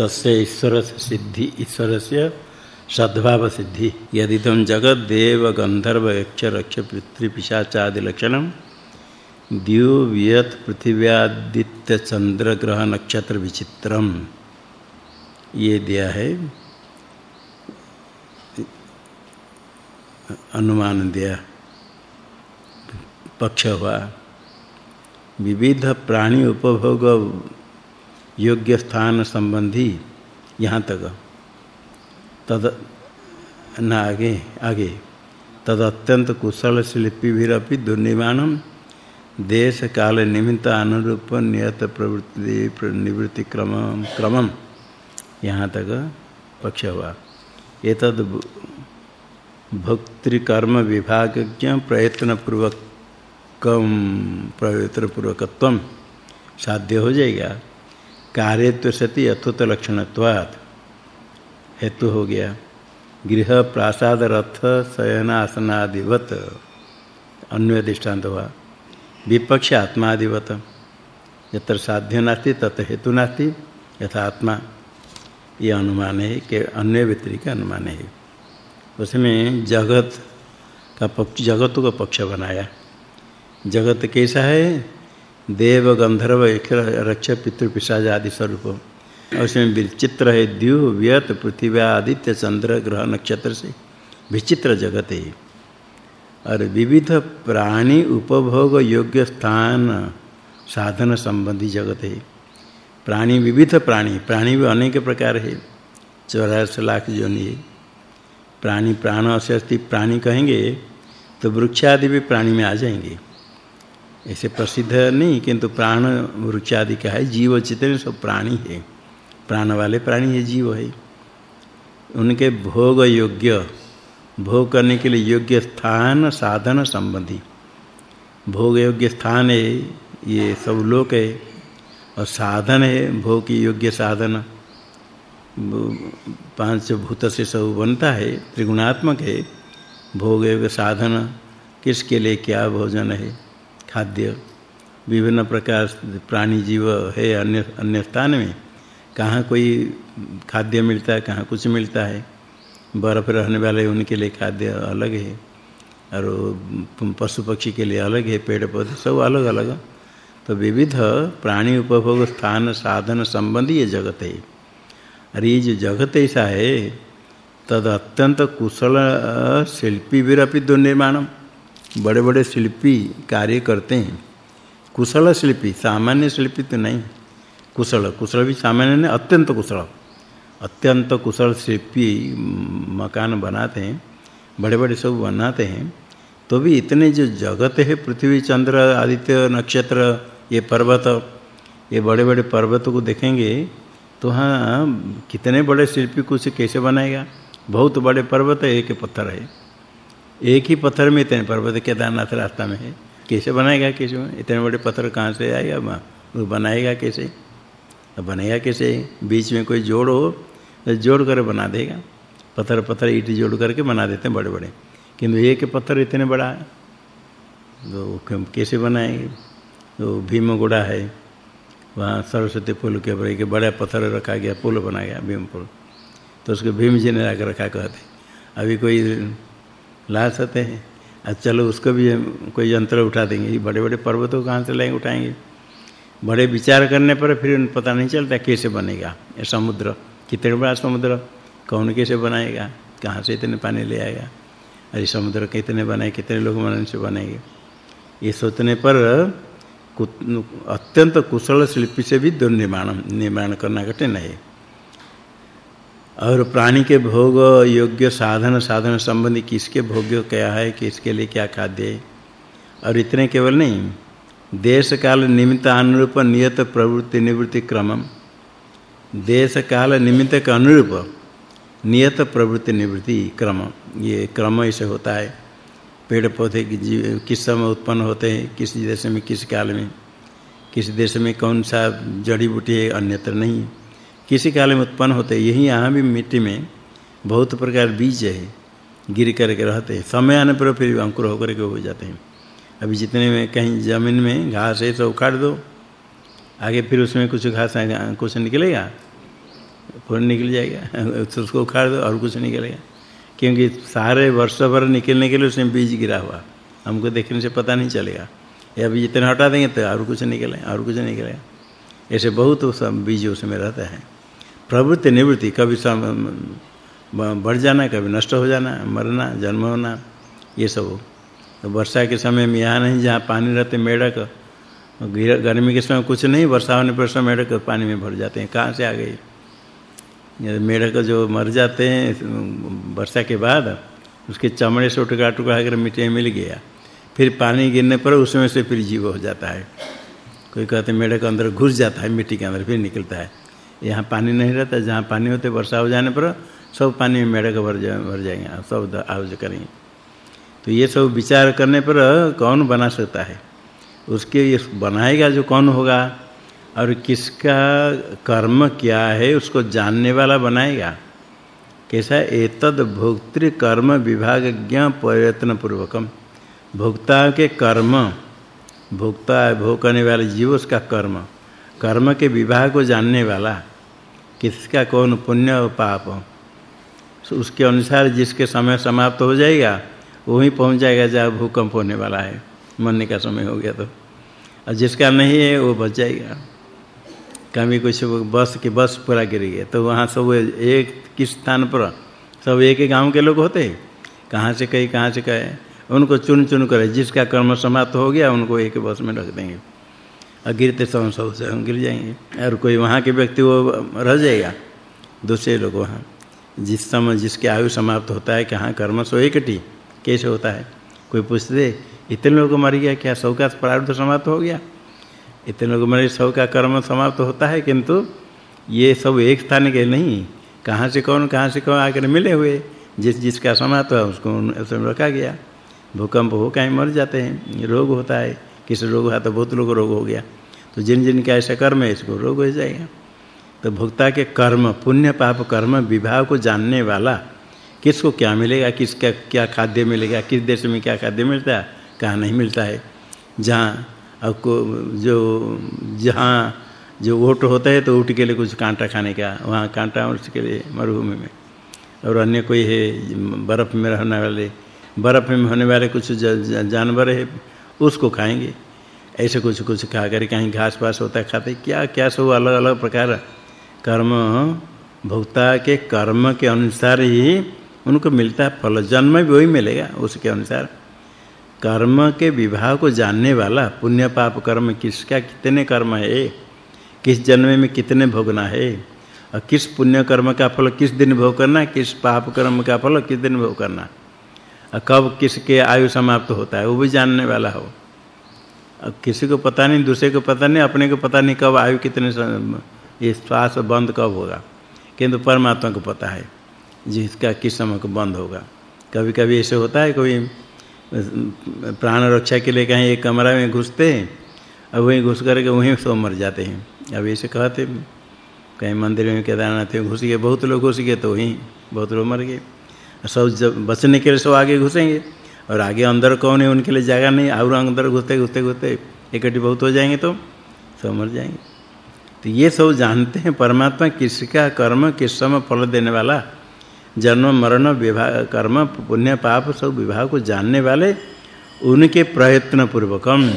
तस्य ईश्वर सिद्धि ईश्वर से सद्भाव सिद्धि यदि तम जगत देव गंधर्व यक्ष रक्ष पृथ्वी पिशाचादि लक्षणम द्यु वियत पृथ्व्यादित्य चंद्र ग्रह नक्षत्र विचित्रम ये दिया है, अनुमान दिया, पक्ष हुआ। विविध प्राणी उपभोग योग्य स्थान संबंधी यहाँ तक। तद न आगे आगे। तद अत्यंत कुशल शिल्पी भी दुर्निर्माण देश काल निमित्त अनुरूप नियत प्रवृत्ति निवृत्ति क्रम क्रमम यहाँ तक पक्ष हुआ। एतद भक्तिकर्म विभागज्ञ प्रयत्न पूर्वक प्रयत्न पूर्वकत्व साध्य हो जाएगा। कार्यत्व सति अथुत लक्षणत्वात्। हेतु हो गया। गृह प्रासाद रथ शयन शयनासनादिवत। अन्य दृष्टांत हुआ। विपक्ष आत्मादिवत। यत्र साध्य नास्ति तत् हेतु नास्ति। यथा आत्मा। ये अनुमान है कि अन्य व्यतिरिक अनुमान है। उसमें जगत का पक्ष जगत का पक्ष बनाया। जगत कैसा है? देव गंधर्व रक्ष पितृ पिशाच आदि स्वरूप। उसमें विचित्र है, द्यु व्यत पृथ्वी आदित्य चंद्र ग्रह नक्षत्र से विचित्र जगत है। और विविध प्राणी उपभोग योग्य स्थान साधन संबंधी जगत है। प्राणी विविध प्राणी प्राणी भी अनेक प्रकार है। चौरासी लाख जोनि है। प्राणी प्राण अस्य प्राणी कहेंगे तो वृक्ष आदि भी प्राणी में आ जाएँगे। ऐसे प्रसिद्ध नहीं, किंतु प्राण वृक्ष आदि का है। जीव जितने सब प्राणी है। प्राण वाले प्राणी है, जीव है। उनके भोग योग्य, भोग करने के लिए योग्य स्थान, साधन संबंधी। भोग योग्य स्थान है, ये सब लोक है। और साधन है, भोग की योग्य साधन। पाँच भूत से सब बनता है, त्रिगुणात्मक है। भोग योग्य साधन, किसके लिए क्या भोजन है? खाद्य, विभिन्न प्रकार प्राणी जीव है अन्य अन्य स्थान में, कहाँ कोई खाद्य मिलता है, कहाँ कुछ मिलता है? बर्फ़ रहने वाले उनके लिए खाद्य अलग है, और पशु पक्षी के लिए अलग है, पेड़ पौधे सब अलग अलग। तो विविध प्राणी उपभोग स्थान, साधन संबंधी ये जगत है। और ये जो जगत ऐसा है, तद अत्यंत कुशल, शिल्पी विरपि दुर्निर्माणम। बड़े बड़े शिल्पी कार्य करते हैं। कुशल शिल्पी, सामान्य शिल्पी तो नहीं। कुशल कुशल भी सामान्य नहीं, अत्यंत कुशल। अत्यंत कुशल शिल्पी मकान बनाते हैं बड़े बड़े सब बनाते हैं। तो भी इतने जो जगत है, पृथ्वी, चंद्र, आदित्य, नक्षत्र, ये पर्वत, ये बड़े बड़े पर्वतों को देखेंगे तो हाँ कितने बड़े शिल्पी कुछ कैसे बनाएगा? बहुत बड़े पर्वत है, एक पत्थर है। एक ही पत्थर में इतने पर्वत केदारनाथ रास्ता में है। कैसे बनाएगा, कैसे? इतने बड़े पत्थर कहाँ से आएगा? वहाँ। वो बनाएगा कैसे? अब बनेगा कैसे? बीच में कोई जोड़ हो तो जोड़ कर बना देगा। पत्थर पत्थर ईट जोड़ करके बना देते हैं बड़े बड़े किंतु एक पत्थर इतने बड़ा है तो कैसे बनाएँगे? तो भीमगुड़ा है। वहाँ सरस्वती पुल के ऊपर एक बड़ा पत्थर रखा गया पुल बना गया, भीम पुल तो उसको भीम जी ने लाकर रखा, कहते अभी कोई ला सकते हैं। अब चलो उसको भी कोई यंत्र उठा देंगे। ये बड़े बड़े पर्वतों कहाँ से लाएँगे, उठाएँगे? बड़े विचार करने पर फिर पता नहीं चलता कैसे बनेगा। ये समुद्र, कितने बड़ा समुद्र? कौन कैसे बनाएगा? कहाँ से इतने पानी ले आएगा? अरे समुद्र कितने बनाए, कितने लोग मन से बनाएँगे? ये सोचने पर अत्यंत कुशल शिल्पी से भी दुर्निर्माण, निर्माण करना कठिन है। और प्राणी के भोग योग्य साधन साधन संबंधी किसके भोग्य क्या है, किसके लिए क्या खाद्य है? और इतने केवल नहीं देश काल निमित्त अनुरूप नियत प्रवृत्ति निवृत्ति क्रमम। देश काल निमित्त के अनुरूप नियत प्रवृत्ति निवृत्ति क्रम ये क्रम ऐसे होता है। पेड़ पौधे जीव, किस समय उत्पन्न होते हैं, किस देश में, किस काल में, किस देश में कौन सा जड़ी बूटी है, अन्यत्र नहीं। किसी काल में उत्पन्न होते, यही यहाँ भी मिट्टी में बहुत प्रकार बीज है, गिर करके रहते हैं। समय आने पर फिर अंकुर होकर के हो जाते हैं। अभी जितने में कहीं ज़मीन में घास है तो उखाड़ दो। आगे फिर उसमें कुछ घास कुछ निकलेगा, फूल निकल जाएगा तो उसको उखाड़ दो और कुछ निकलेगा। क्योंकि सारे वर्ष भर निकलने के लिए उसमें बीज गिरा हुआ। हमको देखने से पता नहीं चलेगा। ये अभी इतना हटा देंगे तो और कुछ निकले, और कुछ निकलेगा ऐसे बहुत बीज उसमें रहता है। प्रवृत्ति निवृत्ति, कभी बढ़ जाना, कभी नष्ट हो जाना, मरना, जन्म होना, ये सब तो वर्षा के समय में यहाँ नहीं, जहाँ पानी रहते मेढक गर्मी के समय कुछ नहीं, वर्षा होने पर सब मेढक पानी में भर जाते हैं। कहाँ से आ गए? मेढक जो मर जाते हैं, वर्षा के बाद, उसके चमड़े से टुकड़ा टुकड़ा कर मिट्टी में मिल गया। फिर पानी गिरने पर उसमें से फिर जीव हो जाता है। कोई कहते मेढक अंदर घुस जाता है, मिट्टी के अंदर फिर निकलता है। यहाँ पानी नहीं रहता, जहाँ पानी होते वर्षा हो जाने पर सब पानी में मेढक भर जा, भर जाएँगे सब आउज करेंगे। तो ये सब विचार करने पर कौन बना सकता है? उसके ये बनाएगा जो कौन होगा? और किसका कर्म क्या है, उसको जानने वाला बनाएगा? कैसा? एतद भोक्तृ कर्म विभागज्ञ प्रयत्न पूर्वकम भोक्ता के कर्म, भोक्ता भोग करने वाले जीव, उसका कर्म। कर्म के विभाग को जानने वाला। किसका कौन पुण्य और पाप उसके अनुसार जिसके समय समाप्त हो जाएगा वही पहुँच जाएगा जहाँ भूकंप होने वाला है। मरने का समय हो गया तो। और जिसका नहीं है, वो बच जाएगा। कभी कुछ बस के बस पूरा गिर गया तो वहाँ सब एक किस स्थान पर? सब एक ही गाँव के लोग होते हैं। कहाँ से कहीं, कहाँ से कहे? उनको चुन चुन कर, जिसका कर्म समाप्त हो गया, उनको एक बस में रख देंगे। गिरते समय सबसे गिर जाएँगे। और कोई वहाँ के व्यक्ति वो रह जाएगा, दूसरे लोग वहाँ। जिस समय जिसके आयु समाप्त होता है कहाँ कर्म सो एकटी कैसे होता है? कोई पूछ दे इतने लोग मर गया क्या? सौ का प्रारब्ध समाप्त हो गया? इतने लोग मरे, सौ का कर्म समाप्त होता है किंतु ये सब एक स्थान के नहीं। कहाँ से कौन, कहाँ से कौन आकर मिले हुए? जिस, जिसका समाप्त हुआ, उसको उसमें रखा गया। भूकंप हो कहीं मर जाते हैं, रोग होता है। किसी रोग हुआ तो बहुत लोग रोग हो गया। तो जिन जिन का ऐसा कर्म है, इसको रोग हो जाएगा। तो भोक्ता के कर्म, पुण्य पाप कर्म विभाग को जानने वाला किसको क्या मिलेगा, किसका क्या खाद्य मिलेगा, किस देश में क्या खाद्य मिलता है, कहाँ नहीं मिलता है। जहाँ आपको जो, जहाँ जो ऊँट होता है तो ऊँट के लिए कुछ कांटा खाने का, वहाँ कांटा उसके लिए मरुभूमि में। और अन्य कोई है, बर्फ़ में रहने वाले, बर्फ़ में होने वाले कुछ जानवर है उसको खाएँगे। ऐसे कुछ कुछ खा कर कहीं घास पास होता है, खाते क्या क्या सब अलग अलग प्रकार कर्म भोक्ता के कर्म के अनुसार ही उनको मिलता है, फल जन्म भी वही मिलेगा उसके अनुसार। कर्म के विभाग को जानने वाला पुण्य पाप कर्म किसका, कितने कर्म है? किस जन्म में कितने भोगना है? और किस पुण्य कर्म का फल किस दिन भोग करना किस पाप कर्म का फल किस दिन भोग करना और कब किसके आयु समाप्त होता है, वो भी जानने वाला हो। अब किसी को पता नहीं, दूसरे को पता नहीं, अपने को पता नहीं कब आयु कितने ये श्वास बंद कब होगा। किंतु परमात्मा को पता है, जिसका किस समय को बंद होगा। कभी-कभी ऐसे होता है, कोई प्राण रक्षा के लिए कहीं एक कमरा में घुसते हैं और वहीं घुस करके वहीं सो मर जाते हैं। अब ऐसे कहते कहीं मंदिर में केदारनाथ में घुस गए, बहुत लोग घुस गए तो वहीं बहुत लोग मर गए। सब जब बचने के लिए सब आगे घुसेंगे। और आगे अंदर कौन है, उनके लिए जगह नहीं, और अंदर घुसते घुसते घुसते इकट्ठे बहुत हो जाएँगे तो सब मर जाएँगे। तो ये सब जानते हैं परमात्मा किसका कर्म, किस समय फल देने वाला। जन्म, मरण विभाग कर्म, पुण्य, पाप सब विभाग को जानने वाले, उनके प्रयत्न पूर्वकम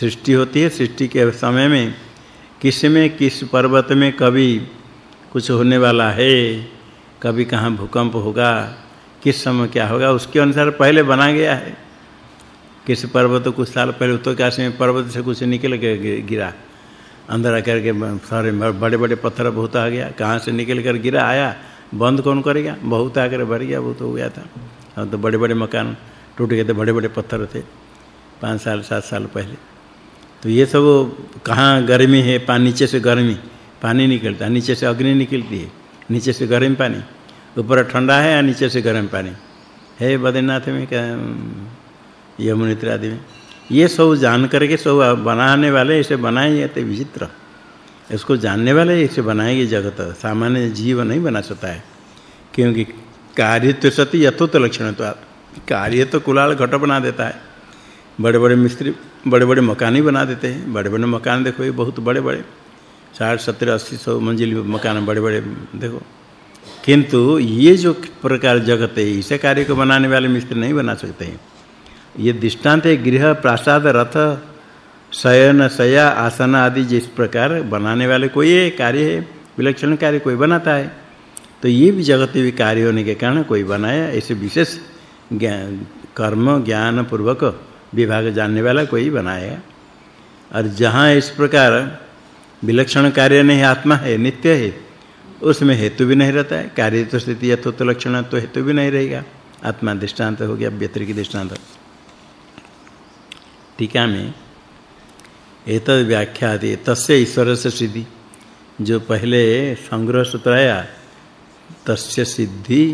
सृष्टि होती है। सृष्टि के समय में किसमें, किस पर्वत में कभी कुछ होने वाला है, कभी कहाँ भूकंप होगा किस समय क्या होगा, उसके अनुसार पहले बना गया है। किस पर्वत कुछ साल पहले उत्तरकाशी में पर्वत से कुछ निकल के गिरा अंदर आकर के सारे बड़े-बड़े पत्थर बहुत आ गया। कहाँ से निकल कर गिरा, आया। बंद कौन करेगा बहुत आकर भर गया, वो तो हो गया था। और तो बड़े-बड़े मकान टूट गए थे, बड़े-बड़े पत्थर थे, पाँच साल, सात साल पहले। तो ये सब कहाँ गर्मी है पानी नीचे से गर्मी, पानी निकलता नीचे से अग्नि निकलती है। नीचे से गर्म पानी। ऊपर ठंडा है या नीचे से गर्म पानी? है बद्रीनाथ में क्या यमुनेत्र आदि में? ये सब जान करके सब बनाने वाले इसे बनाए जाते विचित्र। इसको जानने वाले इसे बनाएँगे जगत। सामान्य जीव नहीं बना सकता है। क्योंकि कार्य तो सति यथोत लक्षण तो कार्य तो कुलाल घट बना देता है। बड़े-बड़े मिस्त्री, बड़े-बड़े मकान ही बना देते हैं। बड़े-बड़े मकान देखो, ये बहुत बड़े-बड़े। साठ, सत्तर, अस्सी, सौ मंजिल मकान बड़े-बड़े, देखो। किंतु ये जो प्रकार जगत है, इसे कार्य को बनाने वाले मिस्त्री नहीं बना सकते हैं। ये दृष्टांत है, गृह, प्रासाद, रथ, शयन, शया, आसन आदि जिस प्रकार बनाने वाले कोई कार्य है, विलक्षण कार्य कोई बनाता है तो ये भी जगत भी कार्य होने के कारण कोई बनाया, ऐसे विशेष ज्ञान, कर्म ज्ञान पूर्वक विभाग जानने वाला कोई बनाया। और जहाँ इस प्रकार विलक्षण कार्य नहीं, आत्मा है, नित्य है उसमें हेतु भी नहीं रहता है, कार्य तो स्थिति यथो तो लक्षण तो हेतु भी नहीं रहेगा। आत्मा दृष्टांत हो गया व्यतिरिक्त दृष्टांत। टीका में एतद व्याख्याति तस्य ईश्वर से सिद्धि। जो पहले संग्रह सूत्र आया, तस्य सिद्धि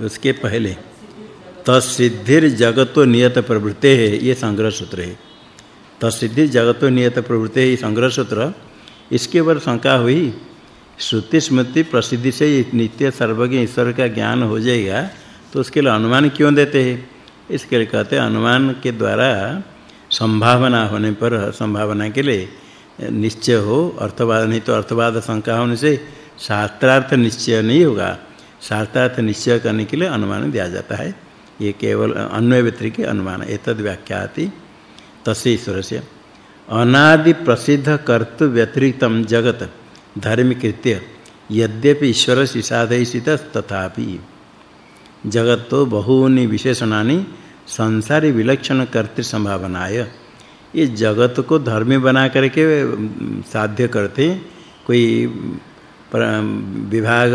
उसके पहले तसिद्धिर जगतो नियत प्रवृत्ते है ये संग्रह सूत्र है। तसिद्धिर जगतो नियत प्रवृत्ते है संग्रह सूत्र इसके ऊपर शंका हुई श्रुति स्मृति प्रसिद्धि से नित्य सर्वज्ञ ईश्वर का ज्ञान हो जाएगा तो उसके लिए अनुमान क्यों देते हैं? इसके लिए कहते हैं, अनुमान के द्वारा संभावना होने पर, संभावना के लिए निश्चय हो, अर्थवाद, नहीं तो अर्थवाद शंका होने से शास्त्रार्थ निश्चय नहीं होगा। शास्त्रार्थ निश्चय करने के लिए अनुमान दिया जाता है। ये केवल अन्वय व्यतिरिक्त अनुमान एतद व्याख्याति तस्य ईश्वरस्य अनादि प्रसिद्ध कर्तु व्यतिरिक्तम जगत धर्म यद्यपि ईश्वर सिसाधयित तथापि जगत तो बहुनि विशेषणानि संसारी विलक्षण कर्तृ संभावनाय ये जगत को धर्मी बना करके साध्य करते, कोई विभाग,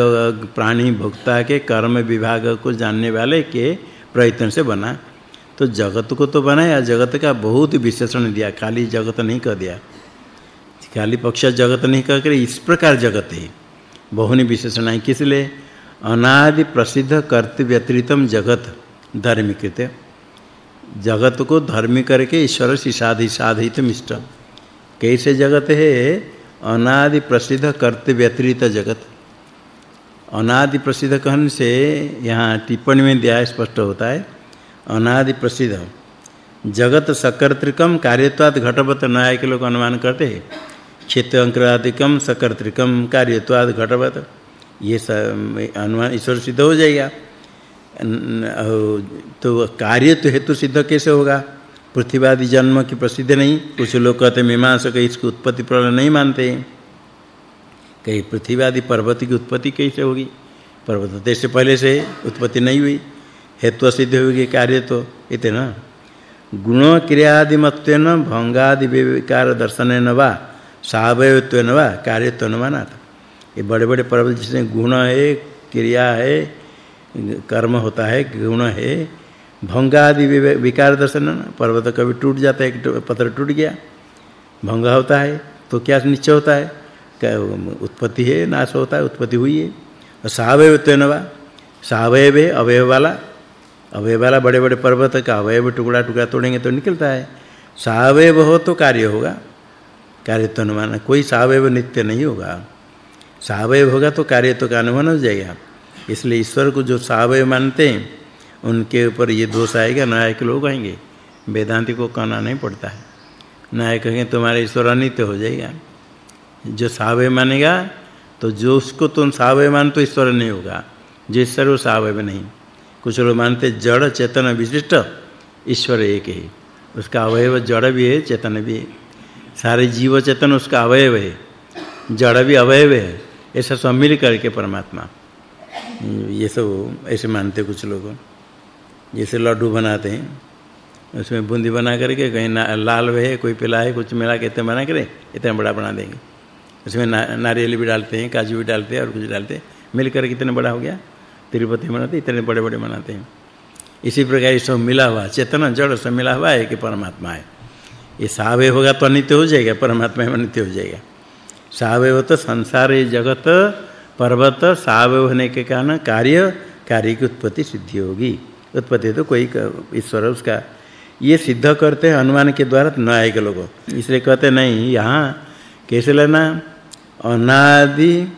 प्राणी भोक्ता के कर्म विभाग को जानने वाले के प्रयत्न से बना। तो जगत को तो बनाया, जगत का बहुत विशेषण दिया खाली जगत नहीं कह दिया। खाली पक्ष जगत नहीं कर इस प्रकार जगत है। बहुनि विशेषण है किस लिए? अनादि प्रसिद्ध कर्तव्य व्यतिरितम जगत धर्मिकृत जगत को धर्मी करके ईश्वर से साधि, साधित मिष्ट। कैसे जगत है? अनादि प्रसिद्ध कर्तव्य व्यतिरित जगत। अनादि प्रसिद्ध कहने से यहाँ टिप्पणी में दिया स्पष्ट होता है। अनादि प्रसिद्ध जगत सकर्तृकम कार्यत्वाद घटवत न्याय के लोग अनुमान करते। हैं क्षेत्र अंकरादिकम सकर्तृकम कार्यत्वाद घटवत ये अनुमान ईश्वर सिद्ध हो जाएगा। तो कार्य तो हेतु सिद्ध कैसे होगा? पृथ्वीवादी जन्म की प्रसिद्ध नहीं। कुछ लोग कहते मीमांसक इसकी उत्पत्ति प्रलय नहीं मानते। हैं कहीं पृथ्वी आदि पर्वत की उत्पत्ति कैसे होगी? पर्वत देश से पहले से उत्पत्ति नहीं हुई। हेतु सिद्ध होगी कार्य तो इतना गुण क्रियादि मत्वेन भंगादि विकार दर्शनेन वा सावयत्वेन वा, कार्यत्वेन मानात। ये बड़े-बड़े पर्वत जिसमें गुण है, क्रिया है, कर्म होता है, गुण है, भंगादि विकार दर्शन पर्वत कभी टूट जाता है, एक पत्थर टूट गया, भंगा होता है तो क्या निश्चय होता है? उत्पत्ति है, नाश होता है, उत्पत्ति हुई है। और सावयवत्वेन वा सावयव है अवयव वाला अवयव वाला बड़े-बड़े पर्वत का अवयव टुकड़ा टुकड़ा तोड़ेंगे तो निकलता है। सावयव हो तो कार्य होगा। कार्य तो अनुमान कोई सावयव नित्य नहीं होगा। सावयव होगा तो कार्य तो का अनुमान हो जाएगा। इसलिए ईश्वर को जो सावयव मानते हैं, उनके ऊपर ये दोष आएगा न्यायिक लोग आएँगे। वेदांति को कहना नहीं पड़ता है। न्याय कहेंगे, तुम्हारा ईश्वर अनित्य हो जाएगा। जो सावय मानेगा तो जो उसको तुम सावय मान तो ईश्वर नहीं होगा। जो ईश्वर वो सावय नहीं। कुछ लोग मानते जड़ चेतन विशिष्ट, ईश्वर एक है। उसका अवयव जड़ भी है, चेतन भी है। सारे जीव चेतन उसका अवयव है। जड़ भी अवयव है। ऐसा सब मिल करके परमात्मा। ये सब ऐसे मानते कुछ लोग। जैसे लड्डू बनाते हैं, उसमें बूंदी बना करके कहीं ना लाल है, कोई पिला है कुछ मिला के इतना बना करे, इतना बड़ा बना देंगे। उसमें ना, नारियल भी डालते हैं काजू भी डालते हैं और कुछ डालते हैं। मिलकर कितने बड़ा हो गया? तिरुपति मनाते इतने बड़े-बड़े मनाते हैं। इसी प्रकार ये सब मिला हुआ चेतना जड़ से मिला हुआ है कि परमात्मा है। ये सावय होगा तो अनित्य हो जाएगा परमात्मा में अनित्य हो जाएगा। सावय हो तो संसार ये जगत पर्वत सावय होने के कारण कार्य कार्य की उत्पत्ति सिद्धि होगी। उत्पत्ति तो कोई ईश्वर उसका। ये सिद्ध करते हैं अनुमान के द्वारा न्याय के लोग। इसलिए कहते नहीं यहाँ कैसे लेना? अनादि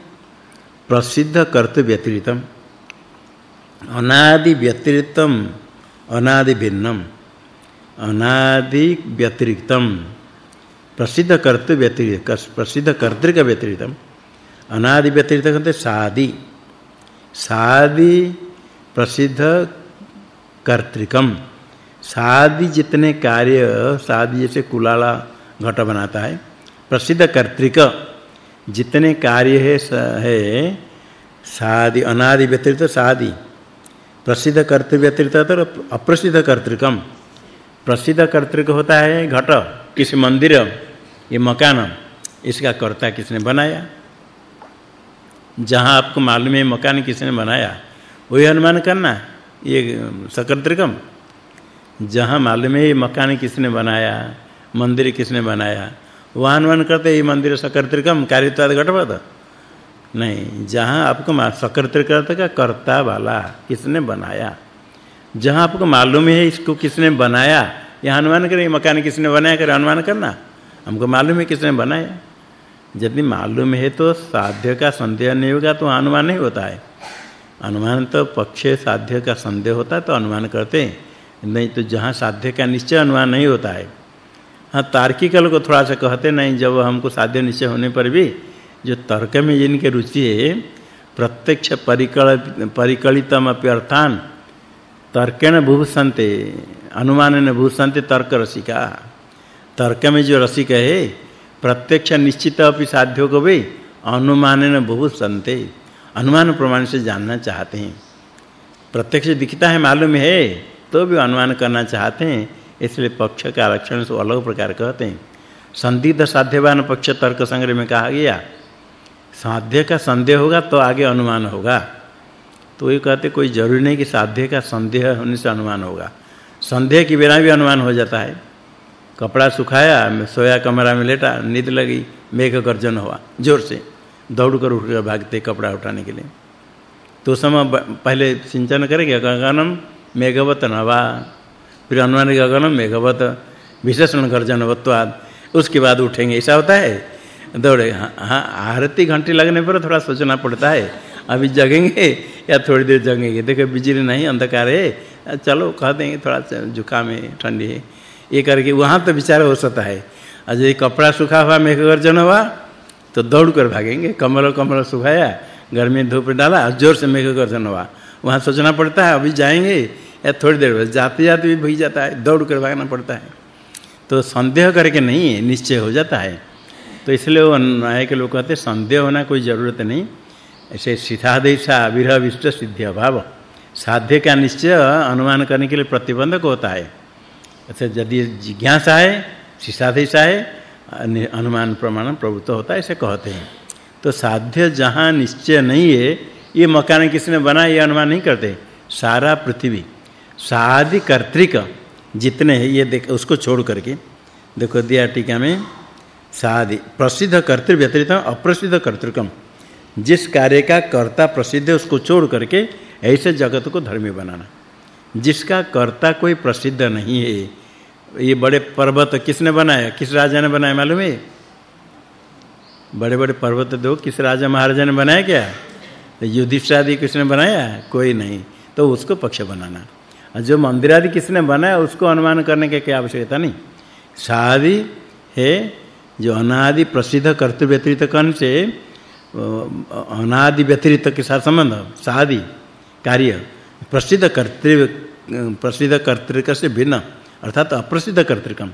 प्रसिद्ध कर्तव्य व्यतिरितम। अनादि व्यतिरितम, अनादि भिन्नम। अनादि व्यतिरिक्तम, प्रसिद्ध कर्तृ व्यतिरिक्त प्रसिद्ध कर्तृक व्यतिरिक्तम अनादि व्यतिरिक्त कहते सादि। सादि प्रसिद्ध कर्तृकम। सादि जितने कार्य, सादि जैसे कुलाला घट बनाता है, प्रसिद्ध कर्तृक। जितने कार्य है है, सादि, अनादि व्यतिरिक्त सादि। प्रसिद्ध कर्तृ व्यतिरिक्त तो अप्रसिद्ध कर्तृकम। प्रसिद्ध कर्तृक होता है घट, किसी मंदिर, ये मकान, इसका कर्ता किसने बनाया? जहाँ आपको मालूम है मकान किसने बनाया? वही अनुमान करना, ये सकर्तृकम। जहाँ मालूम है ये मकान किसने बनाया, मंदिर किसने बनाया वहाँ अनुमान करते ये मंदिर सकर्तृकम कार्यत्वाद घटवत। नहीं, जहाँ आपको सकर्तृकर्ता का कर्ता वाला किसने बनाया? जहाँ आपको मालूम है इसको किसने बनाया? यह अनुमान करें मकान किसने बनाया? कर अनुमान करना। हमको मालूम है किसने बनाया। यदि मालूम है तो साध्य का संदेह नहीं होगा तो अनुमान नहीं होता है। अनुमान तो पक्ष साध्य का संदेह होता है तो अनुमान करते हैं। नहीं तो जहाँ साध्य का निश्चय अनुमान नहीं होता है। हाँ तार्किक को थोड़ा सा कहते नहीं, जब हमको साध्य निश्चय होने पर भी, जो तर्क में जिनके रुचि है, प्रत्यक्ष परिकल परिकलितम अर्थान तर्केण भूषन्ते अनुमानेन भूषन्ते तर्क रसिका। तर्क में जो रसिक है, प्रत्यक्ष निश्चित अपि साध्य को भी अनुमानेन भूषन्ते अनुमान प्रमाण से जानना चाहते हैं। प्रत्यक्ष दिखता है, मालूम है तो भी अनुमान करना चाहते हैं इसलिए पक्ष का लक्षण से अलग प्रकार कहते हैं। संदिग्ध साध्यवान पक्ष तर्क संग्रह में कहा गया, साध्य का संदेह होगा तो आगे अनुमान होगा। तो ये कहते कोई ज़रूरी नहीं कि साध्य का संदेह होने से अनुमान होगा। संदेह के बिना भी अनुमान हो जाता है। कपड़ा सुखाया, सोया कमरा में लेटा, नींद लगी, मेघ गर्जन हुआ, ज़ोर से। दौड़ कर उठ कर भागते कपड़ा उठाने के लिए। तो समय पहले सिंचन करेगा, गगनम मेघवत नवा। फिर अनुमान गगनम मेघवत विशेषण, गर्जन गर्जनवत्वाद उसके बाद उठेंगे। ऐसा होता है। दौड़े हाँ आरती घंटी लगने पर थोड़ा सोचना पड़ता है। अभी जगेंगे या थोड़ी देर जगेंगे। देखो, बिजली नहीं, अंधकार है। चलो, कह देंगे, थोड़ा जुकाम है, ठंडी है। ये करके वहाँ तो विचार हो सकता है। और ये कपड़ा सूखा हुआ मेघ गर्जन हुआ तो दौड़ कर भागेंगे। कमल कमल सुखाया, गर्मी धूप डाला ज़ोर से मेघ गर्जन हुआ। वहाँ सोचना पड़ता है, अभी जाएँगे। या थोड़ी देर बाद जाते जाते भी भीग जाता है, दौड़ कर भागना पड़ता है। तो संदेह करके नहीं है, निश्चय हो जाता है। तो इसलिए वो न्याय के लोग कहते संदेह होना कोई ज़रूरत नहीं। ऐसे सिद्धादेशा विरह विष्ट सिद्धि अभाव। साध्य का निश्चय अनुमान करने के लिए प्रतिबंधक होता है। अच्छा यदि जिज्ञासा है सिद्धादेशा है अनुमान प्रमाण प्रभुत्व होता है, ऐसे कहते हैं। तो साध्य जहाँ निश्चय नहीं है, ये मकान किसने बनाया, ये अनुमान नहीं करते। सारा पृथ्वी। सादि कर्तिक जितने हैं, ये देख, उसको छोड़ करके, देखो दिया टीका में सादि प्रसिद्ध कर्तृ व्यतिरिक्त अप्रसिद्ध कर्तृकम। जिस कार्य का कर्ता प्रसिद्ध है, उसको छोड़ करके ऐसे जगत को धर्मी बनाना। जिसका कर्ता कोई प्रसिद्ध नहीं है, ये बड़े पर्वत किसने बनाया, किस राजा ने बनाया मालूम है? बड़े-बड़े पर्वत दो, किस राजा महाराजा ने बनाया क्या? युधिष्ठिर आदि किसने बनाया? कोई नहीं। तो उसको पक्ष बनाना। जो मंदिर आदि किसने बनाया, उसको अनुमान करने की क्या आवश्यकता नहीं। शादी है, जो अनादि प्रसिद्ध कर्तृ व्यतिरिक्त कर्ण से अनादि व्यतिरिक्त के साथ संबंध शादी कार्य, प्रसिद्ध कर्तृ प्रसिद्ध कर्तृक से भिन्न, अर्थात अप्रसिद्ध कर्तृकम।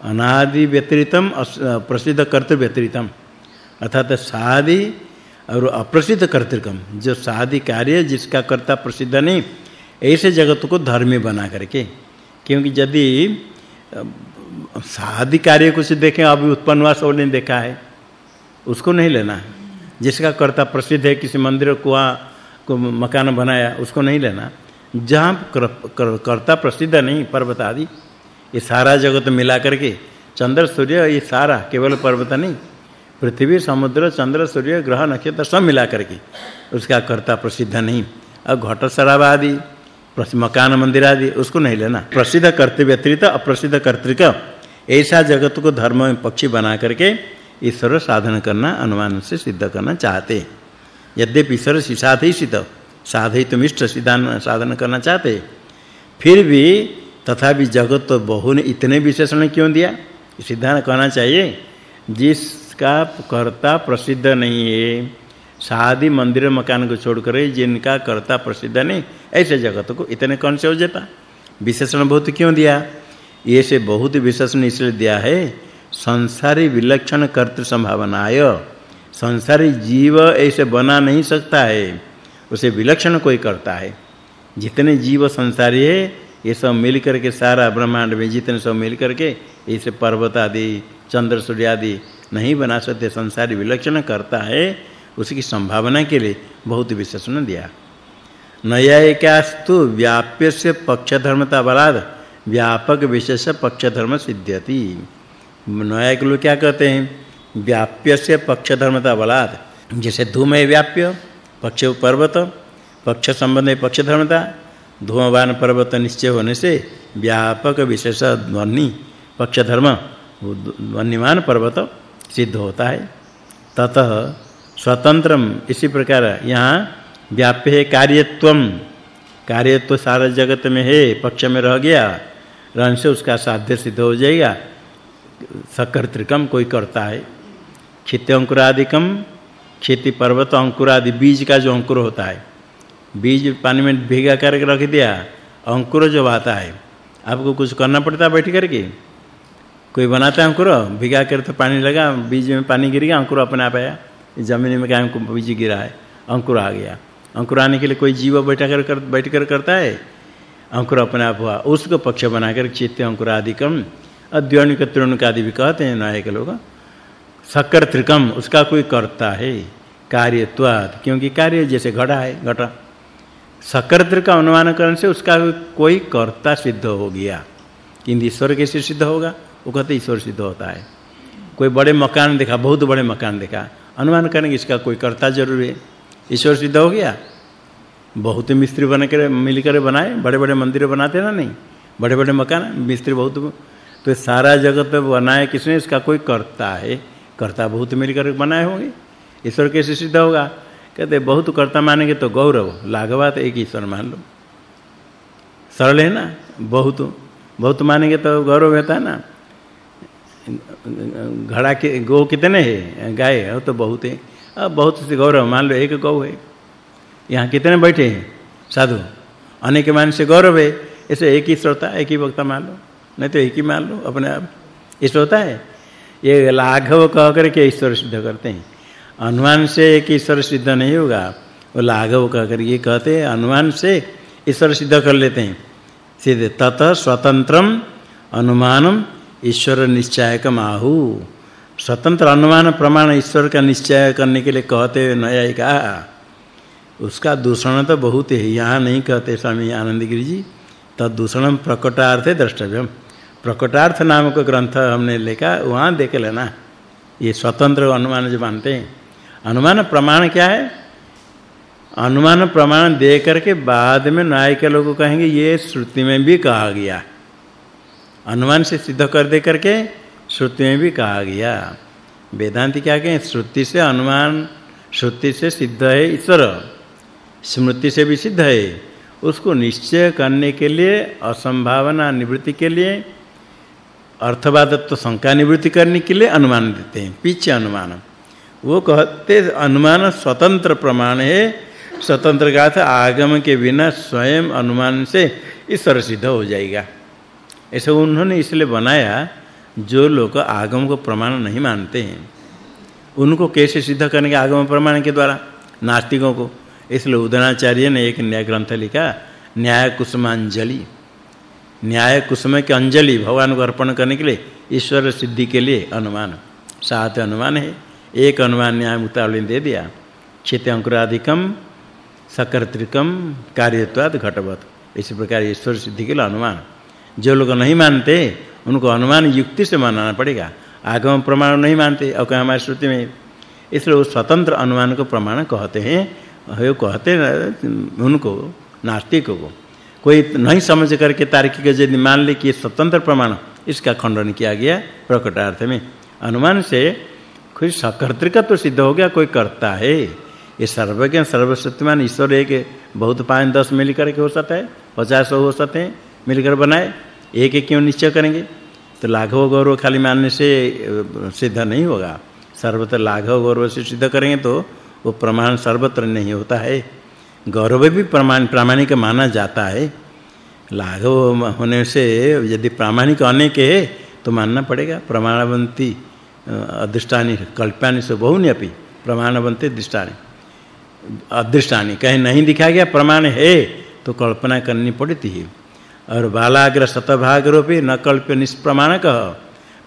अनादि व्यतिरितम प्रसिद्ध कर्तृ व्यतिरितम अर्थात शादी और अप्रसिद्ध कर्तृकम, जो शादी कार्य जिसका कर्ता प्रसिद्ध नहीं ऐसे जगत को धर्मी बना करके, क्योंकि यदि शादी कार्य कुछ देखें, अभी उत्पन्न हुआ सो नहीं देखा है, उसको नहीं लेना जिसका कर्ता प्रसिद्ध है, किसी मंदिर कुआ को मकान बनाया, उसको नहीं लेना। जहाँ कर्ता प्रसिद्ध नहीं, पर्वत आदि, ये सारा जगत मिला करके, चंद्र, सूर्य, ये सारा, केवल पर्वत नहीं, पृथ्वी, समुद्र, चंद्र, सूर्य, ग्रह, नक्षत्र, सब मिला करके, उसका कर्ता प्रसिद्ध नहीं। और घट शराब आदि मकान मंदिर आदि, उसको नहीं लेना। प्रसिद्ध कर्तव्य व्यतिरिक्त अप्रसिद्ध कर्तृक ऐसा जगत को धर्म में पक्षी बना करके ईश्वर साधन करना, अनुमान से सिद्ध करना चाहते। यद्यपि ईश्वर साधयित इष्ट सिद्धान साधन करना चाहते, फिर भी तथापि जगत तो बहु ने इतने विशेषण क्यों दिया? सिद्धांत कहना चाहिए, जिसका कर्ता प्रसिद्ध नहीं है। शादी मंदिर मकान को छोड़कर जिनका कर्ता प्रसिद्ध नहीं, ऐसे जगत को इतने कौन से हो जाता विशेषण बहुत क्यों दिया? ये से बहुत विशेषण इसलिए दिया है, संसारी विलक्षण कर्तृ संभावनाय। संसारी जीव ऐसे बना नहीं सकता है, उसे विलक्षण कोई करता है। जितने जीव संसारी है, ये सब मिल करके सारा ब्रह्मांड में जितने सब मिल करके इसे पर्वत आदि चंद्र सूर्य आदि नहीं बना सकते, संसारी विलक्षण करता है उसकी संभावना के लिए बहुत विशेषण दिया। नयायिकास्तु व्याप्य से पक्ष धर्मता बलाद, व्यापक विशेष पक्ष धर्म सिद्ध्यति। न्यायिक लोग क्या कहते हैं? व्याप्य से पक्ष धर्मता बलाद, जैसे धूम है व्याप्य, पक्ष पर्वत, पक्ष संबंध पक्ष धर्मता धूमवान पर्वत निश्चय होने से व्यापक विशेष ध्वनि पक्ष धर्म ध्वनिमान पर्वत सिद्ध होता है। ततः स्वतंत्रम, इसी प्रकार यहाँ व्याप्य है कार्यत्वम। कार्यत्व सारा जगत में है, पक्ष में रह गया, रहन से उसका साध्य सिद्ध हो जाएगा। सकर्तृकम कोई करता है। क्षित अंकुरादिकम खेती पर्वत अंकुरादि, बीज का जो अंकुर होता है, बीज पानी में भीगा करके रख दिया, अंकुर जो आता है, आपको कुछ करना पड़ता है बैठ करके? कोई बनाता है अंकुर, भिगा कर तो पानी लगा, बीज में पानी गिर गया, अंकुर अपने आप आया। ज़मीन में क्या बीज गिरा है अंकुर आ गया। अंकुर आने के लिए कोई जीव बैठा कर, बैठ कर करता है? अंकुर अपने आप हुआ। उसको पक्ष बनाकर चित्त अंकुर आदि कम अद्वैनिक त्रिणुक आदि भी कहते हैं नायक लोग। शक्कर त्रिकम उसका कोई करता है? कार्यत्वाद क्योंकि कार्य जैसे घड़ा है घटा। सकर्तृ का अनुमान करने से उसका कोई कर्ता सिद्ध हो गया। किंतु ईश्वर कैसे सिद्ध होगा? वो कहते ईश्वर सिद्ध होता है। कोई बड़े मकान देखा बहुत बड़े मकान देखा अनुमान करेंगे, इसका कोई कर्ता ज़रूर है। ईश्वर सिद्ध हो गया? बहुत मिस्त्री बन कर मिलकर बनाए, बड़े-बड़े मंदिर बनाते ना नहीं? बड़े-बड़े मकान, मिस्त्री बहुत तो सारा जगत बनाए किसने? इसका कोई कर्ता है। कर्ता बहुत मिलकर बनाए होंगे। ईश्वर कैसे सिद्ध होगा? कहते, बहुत कर्ता मानेंगे तो गौरव लाघवा तो एक ईश्वर मान लो। सरल है ना? बहुत बहुत मानेंगे तो गौरव होता है ना? घड़ा के, गौ कितने हैं? गाय है तो बहुत है। अब बहुत से गौरव, मान लो एक गौ है। यहाँ कितने बैठे हैं? साधु। अनेक मान से गौरव है। ऐसे एक ही श्रोता, एक ही वक्ता मान लो। नहीं तो एक ही मान लो अपने आप। ईश्वर होता है? ये लाघव कह करके ईश्वर सिद्ध करते हैं। अनुमान से एक ईश्वर सिद्ध नहीं होगा। वो लाघव कहकर ये कहते हैं अनुमान से ईश्वर सिद्ध कर लेते हैं। सिद्ध तत स्वतंत्रम अनुमानम ईश्वर निश्चय निश्चयकम आहु स्वतंत्र अनुमान प्रमाण ईश्वर का निश्चय करने के लिए कहते हैं न्यायिका, उसका दूषण तो बहुत है, यहाँ नहीं कहते स्वामी आनंद गिरी जी। तद दूषणम प्रकटार्थ द्रष्टव्यम। प्रकटार्थ नाम का ग्रंथ हमने लेखा, वहाँ देख लेना। ये स्वतंत्र अनुमान जो मानते हैं। अनुमान प्रमाण क्या है? अनुमान प्रमाण दे करके बाद में न्याय के लोग कहेंगे, ये श्रुति में भी कहा गया। अनुमान से सिद्ध कर दे करके श्रुति में भी कहा गया। वेदांत क्या कहें? श्रुति से अनुमान श्रुति से सिद्ध है ईश्वर। स्मृति से भी सिद्ध है। उसको निश्चय करने के लिए, असंभावना निवृत्ति के लिए, अर्थवादत्व शंका निवृत्ति करने के लिए अनुमान देते हैं। पीछे अनुमान। वो कहते अनुमान स्वतंत्र प्रमाण है। स्वतंत्र का आगम के बिना स्वयं अनुमान से ईश्वर सिद्ध हो जाएगा। ऐसे उन्होंने इसलिए बनाया, जो लोग आगम को प्रमाण नहीं मानते हैं। उनको कैसे सिद्ध करने के आगम प्रमाण के द्वारा? नास्तिकों को। इसलिए उदनाचार्य ने एक न्याय ग्रंथ लिखा, न्याय कुसुमांजलि। न्याय कुसुम की अंजलि, भगवान को अर्पण करने के लिए, ईश्वर सिद्धि के लिए अनुमान। सात अनुमान है। एक अनुमान न्याय मुताबिक दे दिया। क्षेत्र अंकुराधिकम सकर्तृकम कार्यत्वाद घटवत। इसी प्रकार ईश्वर सिद्धि के लिए अनुमान। जो लोग नहीं मानते, उनको अनुमान युक्ति से मानना पड़ेगा। आगम प्रमाण नहीं मानते, और कहीं हमारी श्रुति में, इसलिए वो स्वतंत्र अनुमान को प्रमाण कहते हैं वो कहते उनको, नास्तिकों को। कोई नहीं समझ करके तार्किक यदि मान ले कि स्वतंत्र प्रमाण, इसका खंडन किया गया प्रकटार्थ में। अनुमान से कोई सकर्तृका तो सिद्ध हो गया, कोई करता है। ये सर्वज्ञ, सर्वशक्तिमान, ईश्वर एक, बहुत पाँच, दस मिल करके हो सकता है, पचास हो सकते हैं मिलकर बनाए, एक एक क्यों निश्चय करेंगे? तो लाघव गौरव खाली मानने से सिद्ध नहीं होगा। सर्वत्र लाघव गौरव से सिद्ध करेंगे तो वो प्रमाण सर्वत्र नहीं होता है। गौरव भी प्रमाण, प्रामाणिक माना जाता है। लाघव होने से यदि प्रामाणिक अनेक है तो मानना पड़ेगा। प्रमाणवंती अदृष्टानि कल्प्यानि से बहुन्यपि प्रमाणवंती दृष्टानि अदृष्टानि कहीं नहीं दिखाया गया प्रमाण है तो कल्पना करनी पड़ती है। और बालाग्र शतभाग रूपी न कल्प्य निष्प्रमाणक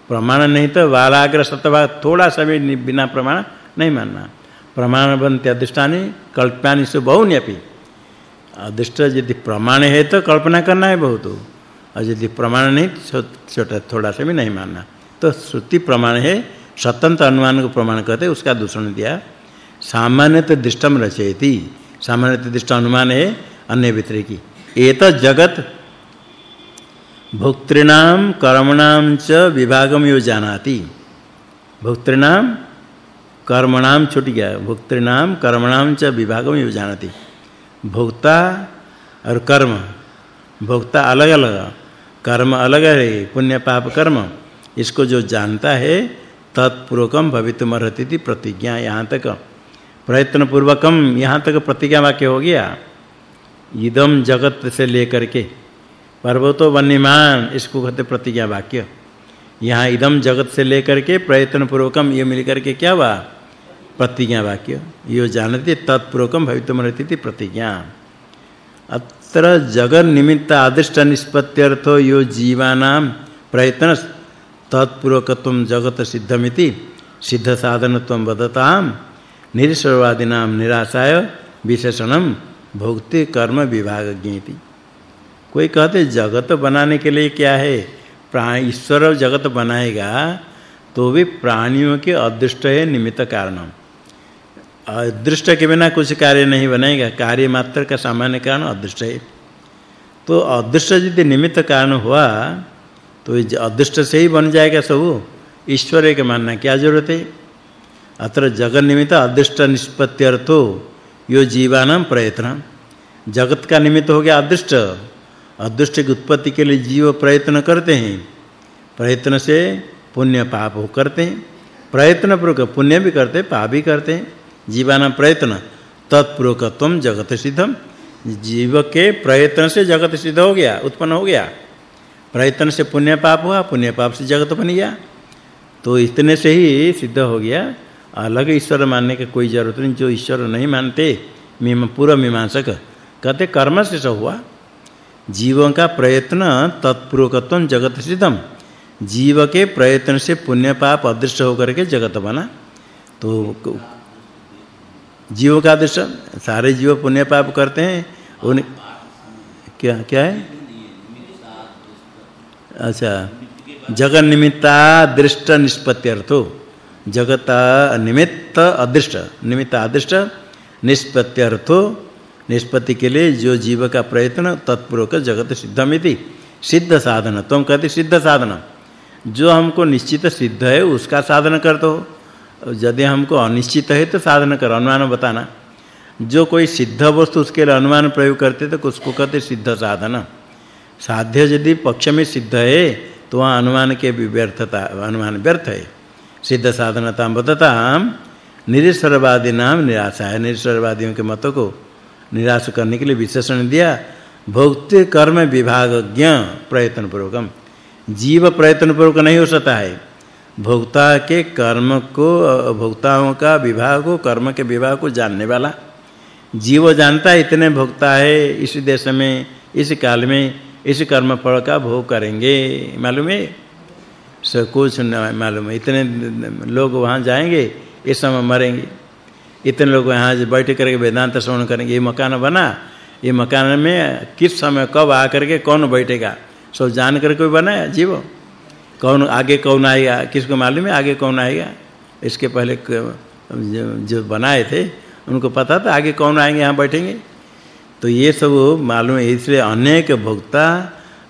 प्रमाण नहीं तो बालाग्र शतभाग थोड़ा सा भी बिना प्रमाण नहीं मानना। प्रमाणवंत अदृष्टानि कल्प्यानि से बहुन्यपि। अदृष्ट यदि प्रमाण है तो कल्पना करना है बहुत। और यदि प्रमाण नहीं छोटा थोड़ा सा भी नहीं मानना। तो श्रुति प्रमाण है, स्वतंत्र अनुमान को प्रमाण कहते उसका दूषण दिया। सामान्यत दृष्टम रचयति। सामान्यत दृष्ट अनुमान है, अन्य वितरे की। एत जगत भोक्तृणाम कर्मणाम च विभागम यो जानाति। भोक्तृणाम कर्मणाम छूट गया। भोक्तृणाम कर्मणाम च विभागम यो जानाति। भोक्ता और कर्म। भोक्ता अलग-अलग कर्म अलग है, पुण्य पाप कर्म। इसको जो जानता है तत्पूर्वकम भवितुमर्हति थी प्रतिज्ञा यहाँ तक। प्रयत्न पूर्वकम यहाँ तक प्रतिज्ञा वाक्य हो गया। इदम जगत से लेकर के। पर्वतो वन्यमान, इसको कहते प्रतिज्ञा वाक्य। यहाँ इदम जगत से लेकर के प्रयत्न पूर्वकम ये मिलकर के क्या हुआ? प्रतिज्ञा वाक्य। यो जानते तत्पूर्वकम भवितुमर्हति थी प्रतिज्ञा। अत्र जगन निमित्त आदिष्ट निष्पत्त्यर्थो यो जीवानां प्रयत्न तत्पूर्वकत्वं जगत सिद्धमिति, सिद्ध साधनत्वं वदतां निरीश्वरवादिनां निराशाय विशेषणम भोक्ति कर्म विभाग ज्ञेति कोई कहते जगत बनाने के लिए क्या है? प्राण, ईश्वर जगत बनाएगा तो भी प्राणियों के अदृष्ट है निमित्त कारणम। अदृष्ट के बिना कुछ कार्य नहीं बनेगा, कार्य मात्र का सामान्य कारण अदृष्ट है। तो अदृष्ट यदि निमित्त कारण हुआ तो अदृष्ट से ही बन जाएगा सब। ईश्वर के मानना, क्या ज़रूरत है? अत्र जगत निमित्त अदृष्ट निष्पत्ति अर्थो यो जीवानां प्रयत्न जगत का निमित्त हो गया अदृष्ट। अदृष्ट की उत्पत्ति के लिए जीव प्रयत्न करते हैं। प्रयत्न से पुण्य पाप हो करते हैं। प्रयत्न पूर्वक पुण्य भी करते, पाप भी करते हैं। जीवाना प्रयत्न तत्पूर्वकत्वम जगत सिद्धम जीव के प्रयत्न से जगत सिद्ध हो गया, उत्पन्न हो गया। प्रयत्न से पुण्य पाप हुआ, पुण्य पाप से जगत बन गया। तो इतने से ही सिद्ध हो गया। अलग ईश्वर मानने की कोई ज़रूरत नहीं, जो ईश्वर नहीं मानते, मीम, पूर्व मीमांसक, कहते कर्म से सब हुआ। जीवों का प्रयत्न तत्पूर्वकत्वम जगत सिद्धम। जीव के प्रयत्न से पुण्य पाप अदृश्य होकर के जगत बना। तो जीव का दृश्य सारे जीव पुण्य पाप करते हैं, उन क्या क्या है? अच्छा जगत निमित्ता दृष्ट निष्पत्ति अर्थो जगत निमित्त अदृष्ट निमित्त अदृष्ट निष्पत्ति अर्थो निष्पत्ति के लिए जो जीव का प्रयत्न तत्पूर्वक जगत सिद्धमिति, सिद्ध साधन, तुम कहते सिद्ध साधन। जो हमको निश्चित सिद्ध है, उसका साधन कर दो। यदि हमको अनिश्चित है तो साधन कर, अनुमान बताना। जो कोई सिद्ध वस्तु उसके लिए अनुमान प्रयोग करते तो उसको कहते सिद्ध साधन। साध्य यदि पक्ष में सिद्ध है तो वहाँ अनुमान के भी व्यर्थता, अनुमान व्यर्थ है। सिद्ध साधनता बतता निरीश्वरवादी नाम निराशा है। निरीश्वरवादियों के मतों को निराश करने के लिए विशेषण दिया, भोक्ति कर्म विभागज्ञ प्रयत्न पूर्वकम जीव प्रयत्न पूर्वक नहीं हो सकता है। भोक्ता के कर्म को, भोक्ताओं का विभाग को, कर्म के विभाग को जानने वाला। जीव जानता है इतने भोक्ता है, इस देश में, इस काल में, इस कर्म फल का भोग करेंगे। मालूम है? सब कुछ मालूम है। इतने लोग वहाँ जाएँगे, इस समय मरेंगे। इतने लोग यहाँ बैठ करके वेदांत श्रवण करेंगे, ये मकान बना, ये मकान में किस समय कब आकर के कौन बैठेगा? सब जान कर कोई बनाया? जीव। कौन, आगे कौन आएगा? किसको मालूम है? आगे कौन आएगा? इसके पहले जो बनाए थे, उनको पता था आगे कौन आएँगे, यहाँ बैठेंगे। तो ये सब मालूम है, इसलिए अनेक भोक्ता,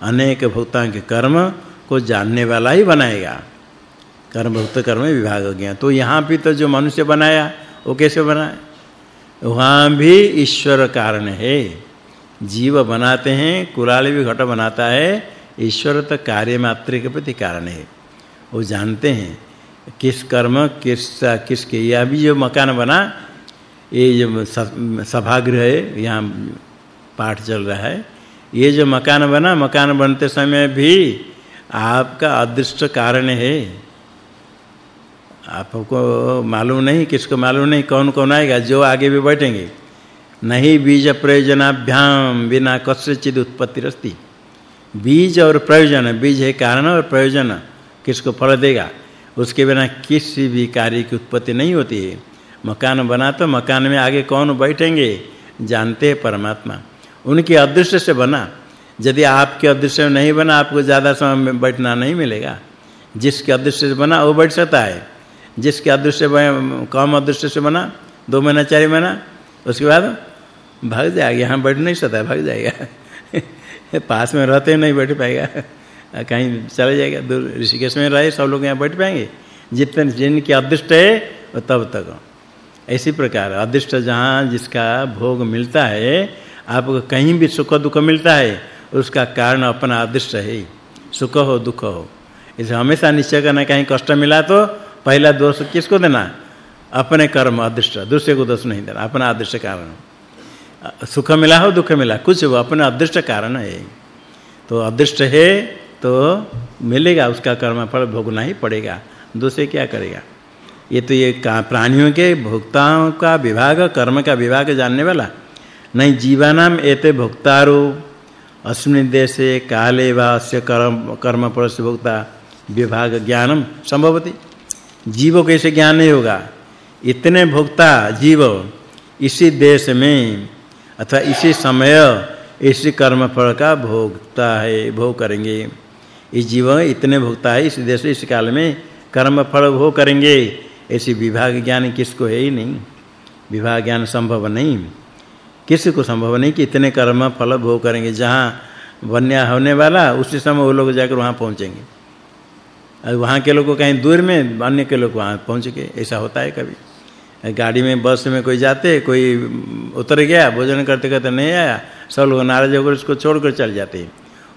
अनेक भोक्ताओं के कर्म को जानने वाला ही बनाएगा। कर्म, भक्त कर्म विभाग हो गया। तो यहाँ भी तो जो मनुष्य बनाया वो कैसे बनाए वहाँ भी ईश्वर कारण है। जीव बनाते हैं, कुलाल भी घट बनाता है, ईश्वर तो कार्य मात्र के प्रति कारण है। वो जानते हैं किस कर्म, किस किसके या भी जो मकान बना, ये जो सभागृह है, यहाँ पाठ चल रहा है, ये जो मकान बना, मकान बनते समय भी आपका अदृष्ट कारण है। आपको मालूम नहीं, किसको मालूम नहीं कौन कौन आएगा, जो आगे भी बैठेंगे। नहीं बीज प्रयोजनाभ्याम बिना कस्यचित उत्पत्ति रस्ती बीज और प्रयोजन, बीज है कारण और प्रयोजन, किसको फल देगा? उसके बिना किसी भी कार्य की उत्पत्ति नहीं होती है। मकान बना तो मकान में आगे कौन बैठेंगे? जानते हैं परमात्मा। उनके अदृश्य से बना। यदि आपके अदृश्य से नहीं बना, आपको ज़्यादा समय में बैठना नहीं मिलेगा। जिसके अदृश्य से बना, वो बैठ सकता है। जिसके अदृश्य कम अदृश्य से बना, दो महीना चार महीना उसके बाद भाग जाएगा, यहाँ बैठ नहीं सकता, भाग जाएगा। पास में रहते नहीं बैठ पाएगा। कहीं चला जाएगा, दूर ऋषिकेश में रहे, सब लोग यहाँ बैठ पाएँगे। जितने जिनके अदृष्ट है, वो तब तक। इसी प्रकार, अदृष्ट जहाँ जिसका भोग मिलता है, आपको कहीं भी सुख दुख मिलता है, उसका कारण अपना अदृष्ट है। सुख हो, दुख हो। इसे हमेशा निश्चय करना, कहीं कष्ट मिला तो पहला दोष किसको देना? अपने कर्म अदृष्ट। दूसरे को दोष नहीं देना। अपना अदृष्ट कारण। सुख मिला हो, दुख मिला, कुछ वो अपने अदृष्ट कारण है। तो अदृष्ट है तो मिलेगा, उसका कर्म फल भोगना ही पड़ेगा। दूसरे क्या करेगा? ये तो ये प्राणियों के भोक्ताओं का विभाग, कर्म का विभाग जानने वाला। नहीं, जीवानाम एते भोक्तारो। अस्मिन् देशे काले वास्य कर्म कर्म फल से भोक्ता। विभाग ज्ञानम संभवति। जीव को ऐसे ज्ञान नहीं होगा। इतने भोक्ता जीव इसी देश में, अथवा इसी समय, इसी कर्म फल का भोगता है, भोग करेंगे। इस जीव इतने भोगता है, इस देश इस काल में कर्म फल भोग करेंगे। ऐसी विभाग ज्ञान किसको है ही नहीं। विभाग ज्ञान संभव नहीं। किसी को संभव नहीं कि इतने कर्म फल भोग करेंगे। जहाँ वन्या होने वाला, उसी समय वो लोग जाकर वहाँ पहुँचेंगे। वहाँ के लोग को कहीं दूर में, अन्य के लोग वहाँ पहुँच के ऐसा होता है कभी। गाड़ी में, बस में कोई जाते, कोई उतर गया, भोजन करते करते नहीं आया, सब लोग नाराज़ होकर उसको छोड़कर चल जाते। हैं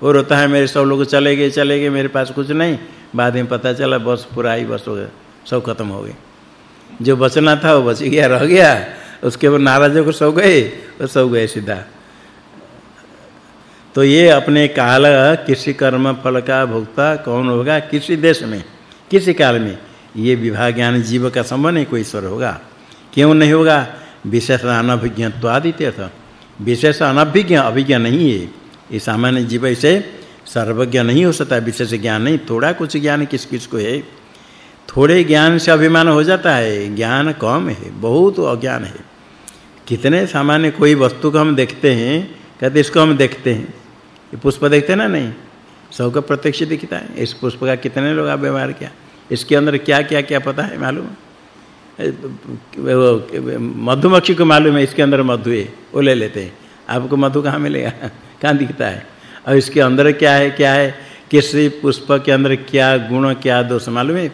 और होता है मेरे सब लोग चले गए चले गए, मेरे पास कुछ नहीं। बाद में पता चला, बस पूरा ही बस हो गया, सब खत्म हो गए। जो बचना था वो बच गया, रह गया। उसके बाद नाराज़ होकर सो गए, और सो गए सीधा। तो ये अपने काल, किसी कर्म फल का भोक्ता कौन होगा किसी देश में, किसी काल में? ये विभाग ज्ञान जीव का संबंध नहीं, कोई ईश्वर होगा। क्यों नहीं होगा? विशेष अनभिज्ञत्वादित अर्थ विशेष अनभिज्ञ, अभिज्ञ नहीं है। ये सामान्य जीव ऐसे सर्वज्ञ नहीं हो सकता, विशेष ज्ञान नहीं। थोड़ा कुछ ज्ञान किस किस को है? थोड़े ज्ञान से अभिमान हो जाता है। ज्ञान कम है, बहुत अज्ञान है। कितने सामान्य कोई वस्तु को हम देखते हैं, कहते इसको हम देखते हैं। ये पुष्प देखते ना? नहीं। सब का प्रत्यक्ष दिखता है। इस पुष्प का कितने लोग आप व्यवहार किया? इसके अंदर क्या क्या क्या पता है? मालूम? मधुमक्खी को मालूम है, इसके अंदर मधु है। वो ले लेते हैं। आपको मधु कहाँ मिलेगा? कहाँ दिखता है? और इसके अंदर क्या है? क्या है? किसी पुष्प के अंदर क्या गुण, क्या दोष मालूम है?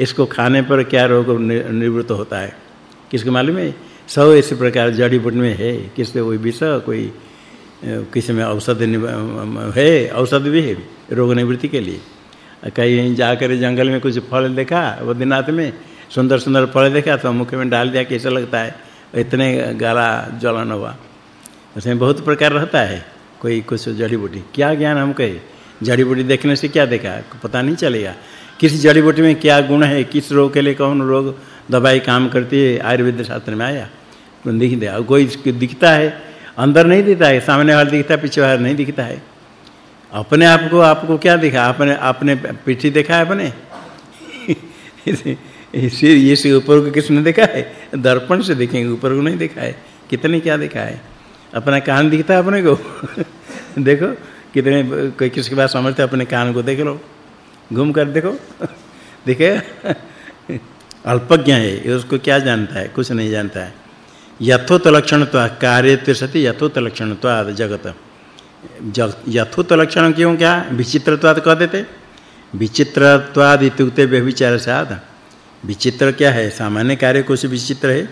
इसको खाने पर क्या रोग निवृत्त होता है? किसको मालूम है? सब इस प्रकार जड़ी बूटी में है। किससे? कोई विष, कोई किसी में औषध है, औषध भी है, रोग निवृत्ति के लिए। कहीं जाकर जंगल में कुछ फल देखा दिनात में सुंदर सुंदर फल देखा तो मुख में डाल दिया, कैसा लगता है? इतने गाला ज्वलन हुआ। उसमें बहुत प्रकार रहता है, कोई कुछ जड़ी बूटी क्या ज्ञान हम कहे? जड़ी बूटी देखने से क्या देखा? पता नहीं चलेगा। किस जड़ी बूटी में क्या गुण है? किस रोग के लिए कौन रोग, दवाई काम करती है? आयुर्वेद शास्त्र में आया। तो दिख दे कोई दिखता है अंदर नहीं दिखता है, सामने वाला दिखता है, पीछे वाला नहीं दिखता है। अपने आप को आपको क्या दिखा? आपने अपने पीठी देखा है अपने? इसे ये से ऊपर को किसने देखा है? दर्पण से देखेंगे, ऊपर को नहीं देखा है। कितने क्या देखा है? अपना कान दिखता है अपने को? देखो, कितने, कोई किसके पास समझते अपने कान को देख लो। घूम कर देखो। देखे? अल्पज्ञ है उसको क्या जानता है? कुछ नहीं जानता है। यथोत लक्षणत्व कार्यत्व सति यथोत लक्षणत्व जगत। यथोत लक्षण क्यों? क्या? विचित्रत्वाद कह देते। विचित्रत्वाद इत्युक्ते व्यभिचार साध। विचित्र क्या है? सामान्य कार्य कुछ विचित्र है।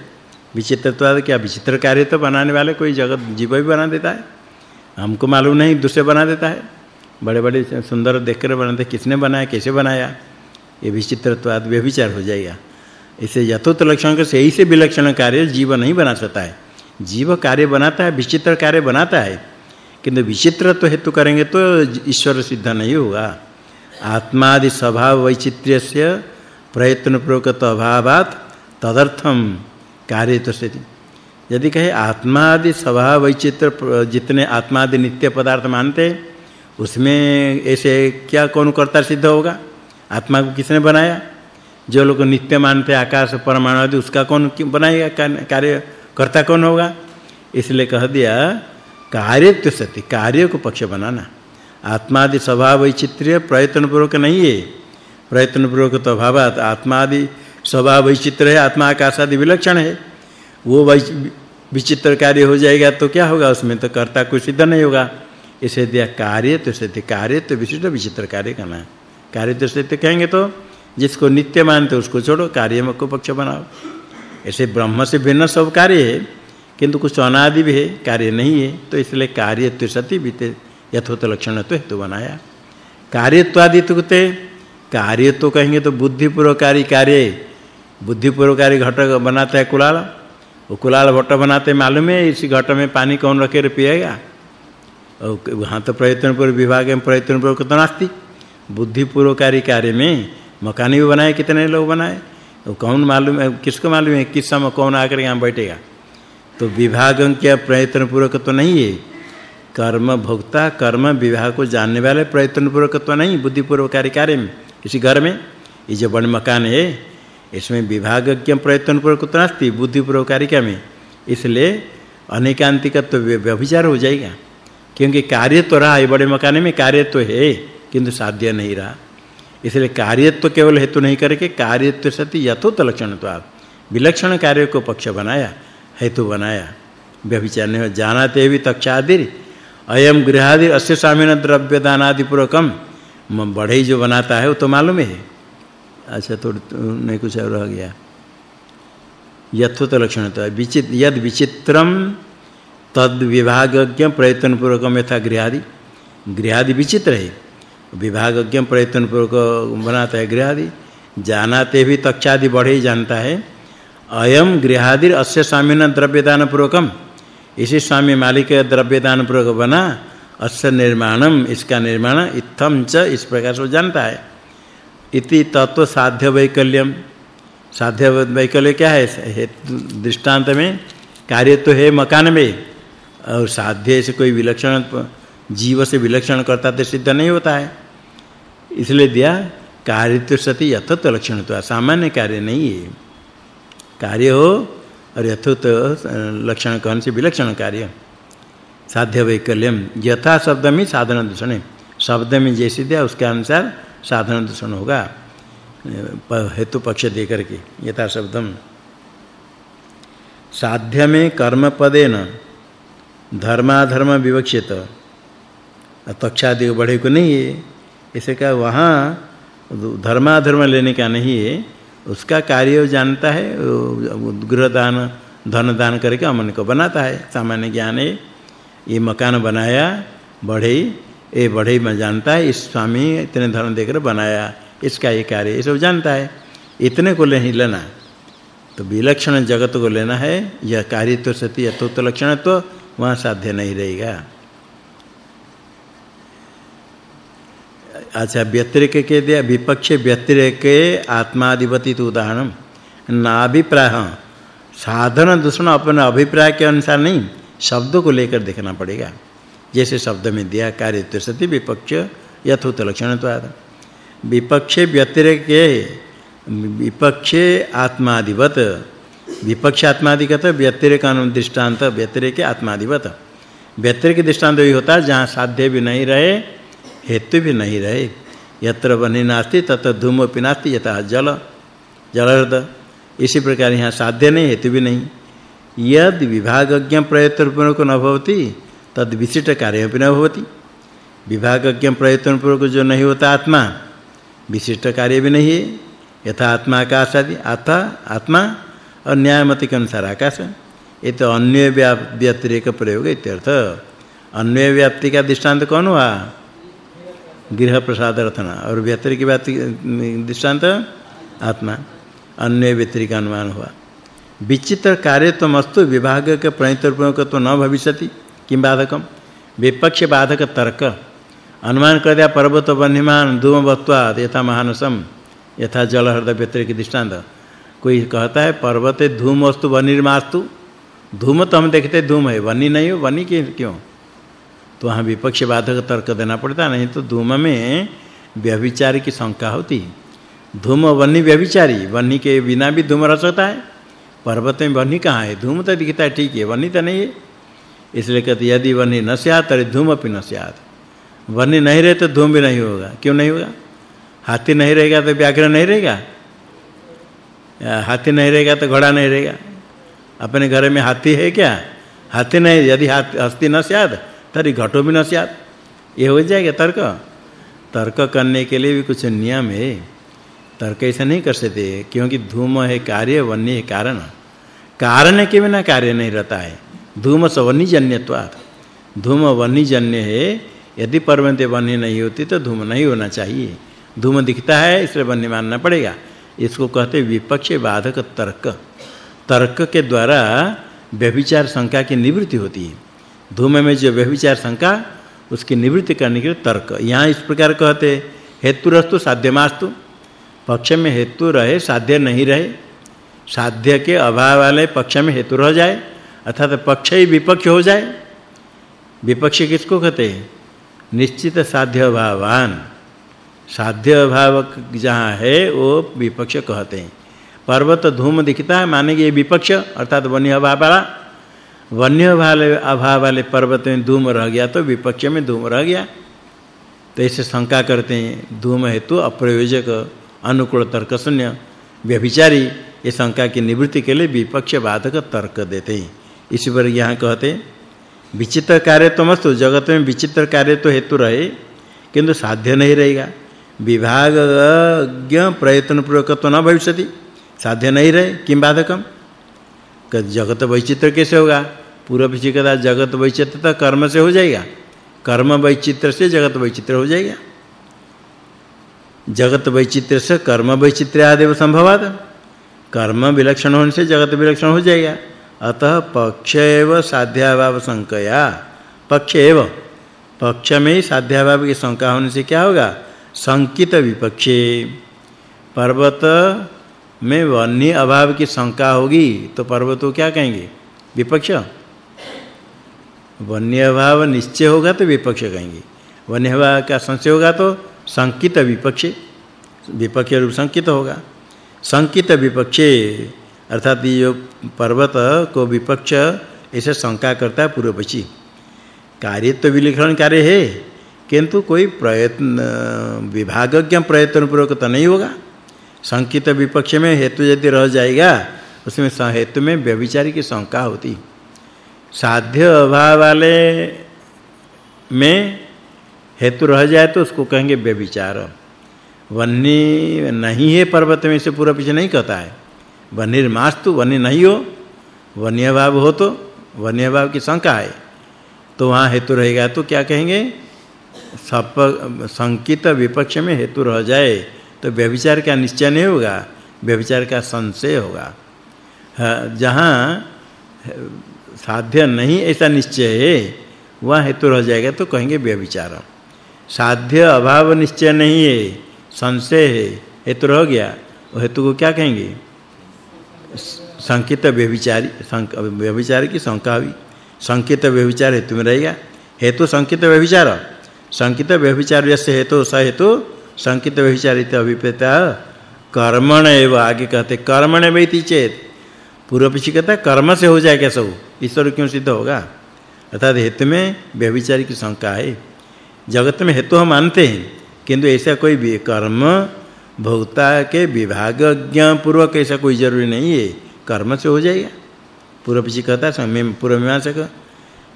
विचित्रत्वाद क्या? विचित्र कार्य तो बनाने वाले कोई जगत जीव भी बना देता है। हमको मालूम नहीं, दूसरे बना देता है। बड़े बड़े सुंदर देखकर बनाते, किसने बनाया, कैसे बनाया? ये विचित्रत्वाद, व्यभिचार हो जाएगा। इसे यथोत लक्षण के सही से विलक्षण कार्य जीव नहीं बना सकता है। जीव कार्य बनाता है, विचित्र कार्य बनाता है। किंतु विचित्र तो हेतु करेंगे तो ईश्वर सिद्ध नहीं होगा। आत्मादि स्वभाव वैचित्र्यस्य प्रयत्न पूर्वक अभावात तदर्थम कार्य तो स्थिति यदि कहे आत्मा आदि स्वभाव वैचित्र जितने आत्मा आदि नित्य पदार्थ मानते उसमें ऐसे क्या कौन करता सिद्ध होगा? आत्मा को किसने बनाया? जो लोग नित्य मानते आकाश परमाणु आदि, उसका कौन बनाएगा? कार्य कर्ता कौन होगा? इसलिए कह दिया, कार्यत्व सत्य, कार्य को पक्ष बनाना। आत्मादि स्वभाव वैचित्र्य प्रयत्न पूर्वक नहीं है। प्रयत्न पूर्वक तो अभावात आत्मादि स्वभाव वैचित्र्य है, आत्मा आकाश आदि विलक्षण है। वो विचित्र कार्य हो जाएगा तो क्या होगा? उसमें तो कर्ता कोई सिद्ध नहीं होगा। इसे दिया कार्य तो सिद्ध कार्य तो विशिष्ट विचित्र कार्य करना। कार्य तो सिद्ध कहेंगे तो जिसको नित्य मानते उसको छोड़ो, कार्य में को पक्ष बनाओ। ऐसे ब्रह्म से भिन्न सब कार्य है, किंतु कुछ अनादि भी है, कार्य नहीं है तो इसलिए कार्य सति बीते यथोत लक्षण तो हेतु बनाया। कार्यत्वादि तुते कार्य तो कहेंगे तो बुद्धि बुद्धिपूर्वकारी कार्य बुद्धि बुद्धिपूर्वकारी घट बनाता है कुलाल, वो कुलाल घट बनाते मालूम है, इसी घट में पानी कौन रखे पिएगा? और वहाँ तो प्रयत्न पूर्व विभाग में प्रयत्न पूर्वक तो नास्ति। बुद्धिपूर्वकारी कार्य में मकान भी बनाए, कितने लोग बनाए? वो कौन मालूम है किसको मालूम है, किस समय कौन आकर यहाँ बैठेगा? तो विभाग के प्रयत्न पूर्वक तो नहीं है। कर्म भोक्ता, कर्म विभाग को जानने वाले प्रयत्न पूर्वक तो नहीं बुद्धिपूर्वकारी कार्य कार्य में, किसी घर में। ये जो बड़े मकान है, इसमें विभागज्ञ प्रयत्न पूर्वक तो नास्ति बुद्धिपूर्वकारी क्या में? इसलिए अनेकांतिक तो व्यभिचार हो जाएगा। क्योंकि कार्य तो रहा है बड़े मकान में कार्य तो है, किंतु साध्य नहीं रहा। इसलिए कार्यत्व तो केवल हेतु नहीं करके कार्यत्व सति यथोत लक्षणत्व विलक्षण कार्य को पक्ष बनाया, हेतु बनाया। व्यभिचार नहीं जानाते भी तक्षादिर, अयम गृहादि अस्य स्वामिन द्रव्य दानादि पूर्वकम बढ़ई जो बनाता है वो तो मालूम है। अच्छा तो नहीं कुछ और रह गया। यथोत लक्षण तो विचित, यद विचित्रम तद विभागज्ञ प्रयत्न पूर्वकम यथा गृहादि। गृहादि विचित्र है। विभागज्ञ प्रयत्न पूर्वक बनाता है गृहादि। जानाते भी तक्षादि बढ़े ही जानता है। अयम गृहादि अस्य स्वामिन द्रव्यदान पूर्वकम इसी स्वामी मालिक द्रव्यदान पूर्वक बना, अस्य निर्माणम इसका निर्माण इत्थम च इस प्रकार से जानता है। इति तत्व साध्य वैकल्यम साध्य वैकल्य क्या है? दृष्टांत में, कार्य तो है मकान में। और साध्य से कोई विलक्षण जीव से विलक्षण करता तो सिद्ध नहीं होता है। इसलिए दिया कार्यत्व सति यथत्व लक्षण तो सामान्य कार्य नहीं है। कार्य हो और यथोत लक्षण कौन से विलक्षण कार्य। साध्य वैकल्यम, यथा शब्द में साधन दूषण। है शब्द में जैसे दिया, उसके अनुसार साधन दूषण होगा। हेतु पक्ष दे करके यथा शब्दम। साध्य में कर्म पदेन धर्माधर्म विवक्षित। तक्षादि बढ़े को नहीं है। इसे का वहाँ धर्माधर्म लेने का नहीं है। उसका कार्य जानता है गृह दान धन दान करके अमन को बनाता है। सामान्य ज्ञान है। ये मकान बनाया बढ़े ये बढ़े में जानता है, इस स्वामी इतने धन देकर बनाया, इसका ये कार्य, ये सब जानता है। इतने को नहीं लेना। तो विलक्षण जगत को लेना है। यह कार्य तो सती, यथोक्त लक्षण तो वहाँ साध्य नहीं रहेगा। अच्छा व्यतिरेक के दिया विपक्ष व्यतिरेक आत्माधिपति तो उदाहरण। नाभिप्राय साधन दूषण अपने अभिप्राय के अनुसार नहीं, शब्दों को लेकर देखना पड़ेगा। जैसे शब्द में दिया, कार्य सति विपक्ष यथोत लक्षण तो आता विपक्ष व्यतिरेक विपक्ष आत्माधिपत, विपक्ष आत्माधिगत व्यतिरेक दृष्टांत, व्यतिरेक आत्माधिपत। व्यतिरेक दृष्टांत वही होता है जहाँ साध्य भी नहीं रहे हेतु भी नहीं रहे। यत्र बनि नास्ति तत धूम पिनास्ति यथा जल जलहृद इसी प्रकार यहाँ साध्य नहीं, हेतु भी नहीं। यद विभागज्ञ प्रयत्न पूर्वक न भवति, तद विशिष्ट कार्य भी न भवति। विभागज्ञ प्रयत्न पूर्वक जो नहीं होता आत्मा, विशिष्ट कार्य भी नहीं है। यथा आत्मा आकाश आदि आता आत्मा और न्यायमति के अनुसार आकाश। ये तो अन्य व्यतिरेक प्रयोग इत्यर्थ। अन्वय व्याप्ति का दृष्टांत कौन हुआ? गृह प्रसाद रथना और व्यतिरिक व्याप्ति दृष्टांत आत्मा। अन्य व्यतिरिक अनुमान हुआ। विचित्र कार्य तो मस्तु विभाग के प्रणित रूप तो न भविष्यति। किम बाधकम? विपक्ष बाधक तर्क। अनुमान कर दिया, पर्वत वन्यमान धूम वत्वा यथा महानसम, यथा जल हृदय व्यतिरिक दृष्टांत कोई कहता है, पर्वत धूम वस्तु वनिर्मास्तु। धूम तो हम देखते, धूम है। वनी नहीं हो वनी क्यों? तो वहाँ विपक्ष बाधक तर्क देना पड़ता नहीं तो धूम में व्यभिचारी की शंका होती धूम वन्नी व्यभिचारी वन्नी के बिना भी धूम रह सकता है। पर्वत में वन्नी कहाँ है? धूम तो दिखता है, ठीक है वन्नी तो नहीं है। इसलिए कहते यदि वन्नी न स्यात्, तरी धूम अपि न स्यात्। वन्नी नहीं रहे तो धूम भी नहीं होगा। क्यों नहीं होगा? हाथी नहीं रहेगा तो व्याघ्र नहीं रहेगा? हाथी नहीं रहेगा तो घोड़ा नहीं रहेगा? अपने घर में हाथी है क्या? हाथी नहीं। यदि हस्ती न स्यात् तरी घटो भी न स्यात् ये हो जाएगा तर्क। तर्क करने के लिए भी कुछ नियम है। तर्क ऐसा नहीं कर सकते, क्योंकि धूम है कार्य, वन्य है कारण। कारण के बिना कार्य नहीं रहता है। धूम सवन्यजन्यत्वात् धूम वन्य जन्य है। यदि पर्वत वन्य नहीं होती तो धूम नहीं होना चाहिए। धूम दिखता है, इसलिए वन्य मानना पड़ेगा। इसको कहते विपक्ष बाधक तर्क। तर्क के द्वारा व्यभिचार शंका की निवृत्ति होती है। धूम में जो व्यभिचार शंका, उसकी निवृत्ति करने के लिए तर्क। यहाँ इस प्रकार कहते हेतुरस्तु साध्यमास्तु पक्ष में हेतु रहे, साध्य नहीं रहे। साध्य के अभाव वाले पक्ष में हेतु रह जाए, अर्थात पक्ष ही विपक्ष हो जाए। विपक्ष किसको कहते हैं? निश्चित साध्य अभावान। साध्य अभाव जहाँ है, वो विपक्ष कहते हैं। पर्वत धूम दिखता है, मानेंगे ये विपक्ष, अर्थात वन्य अभाव वाला। वन्य वाले अभाव वाले पर्वत में धूम रह गया तो विपक्ष में धूम रह गया। तो ऐसे शंका करते हैं, धूम हेतु अप्रयोजक, अनुकूल तर्क शून्य व्यभिचारी, ये शंका की निवृत्ति के लिए विपक्ष बाधक तर्क देते हैं। इसी पर यहाँ कहते विचित्र कार्य तो मस्तु, जगत में विचित्र कार्य तो हेतु रहे, किंतु साध्य नहीं रहेगा। विभागज्ञ प्रयत्न पूर्वक तो न भविष्यति, साध्य नहीं रहे किम बाधकम? जगत वैचित्र कैसे होगा? पूर्व पीछे कहता जगत वैचित्र तो कर्म से हो जाएगा। कर्म वैचित्र से जगत वैचित्र हो जाएगा। जगत वैचित्र से कर्म वैचित्र आदेव संभवात। कर्म विलक्षण होने से जगत विलक्षण हो जाएगा। अतः पक्ष एव साध्याभाव संकया। पक्ष एव पक्ष में ही साध्याभाव की शंका होने से क्या होगा? संकित विपक्षे। पर्वत में वन्य अभाव की शंका होगी तो पर्वत क्या कहेंगे? विपक्ष? वन्य अभाव निश्चय होगा तो विपक्ष कहेंगे। वन्य अभाव का संशय होगा तो संकित विपक्ष विपक्ष रूप संकित होगा। संकित विपक्षे, अर्थात ये पर्वत को विपक्ष ऐसे शंका करता है पूर्वपक्षी। कार्य तो विलक्षण कार्य है, किंतु कोई प्रयत्न, विभागज्ञ प्रयत्न पूर्वक तो नहीं होगा। संकित विपक्ष में हेतु यदि रह जाएगा, उसमें हेतु में व्यभिचारी की शंका होती। साध्य अभाव वाले में हेतु रह जाए तो उसको कहेंगे व्यभिचार। वन्नी नहीं है पर्वत में से पूरा पीछे नहीं कहता है। वनिर्मास्तु वन्य नहीं हो वन्य भाव हो तो वन्य भाव की शंका है। तो वहाँ हेतु रहेगा तो क्या कहेंगे? सप संकित विपक्ष में हेतु रह जाए। तो व्यभिचार का निश्चय नहीं होगा, व्यभिचार का संशय होगा। जहाँ साध्य नहीं ऐसा निश्चय है, वहाँ हेतु रह जाएगा तो कहेंगे व्यभिचार। साध्य अभाव निश्चय नहीं है, संशय है, हेतु रह गया, वो हेतु को क्या कहेंगे? संकित व्यभिचारी व्यभिचार की शंका हुई। संकित व्यभिचार हेतु में रहेगा। हेतु संकित व्यभिचार। संकित व्यभिचार यस्य हेतु स हेतु संकित व्यभिचारित अभिप्रेता कर्मण एव आगे कहते, कर्मण वेति चेत। पूर्व पीछे कहता कर्म से हो जाएगा सब, ईश्वर क्यों सिद्ध होगा? अर्थात हेतु में व्यभिचारी की शंका है। जगत में हेतु हम मानते हैं, किंतु ऐसा कोई भी कर्म, भोक्ता के विभाग विभागज्ञ पूर्वक ऐसा कोई ज़रूरी नहीं है, कर्म से हो जाएगा। पूर्व पीछे कहता है पूर्व मीमांसक,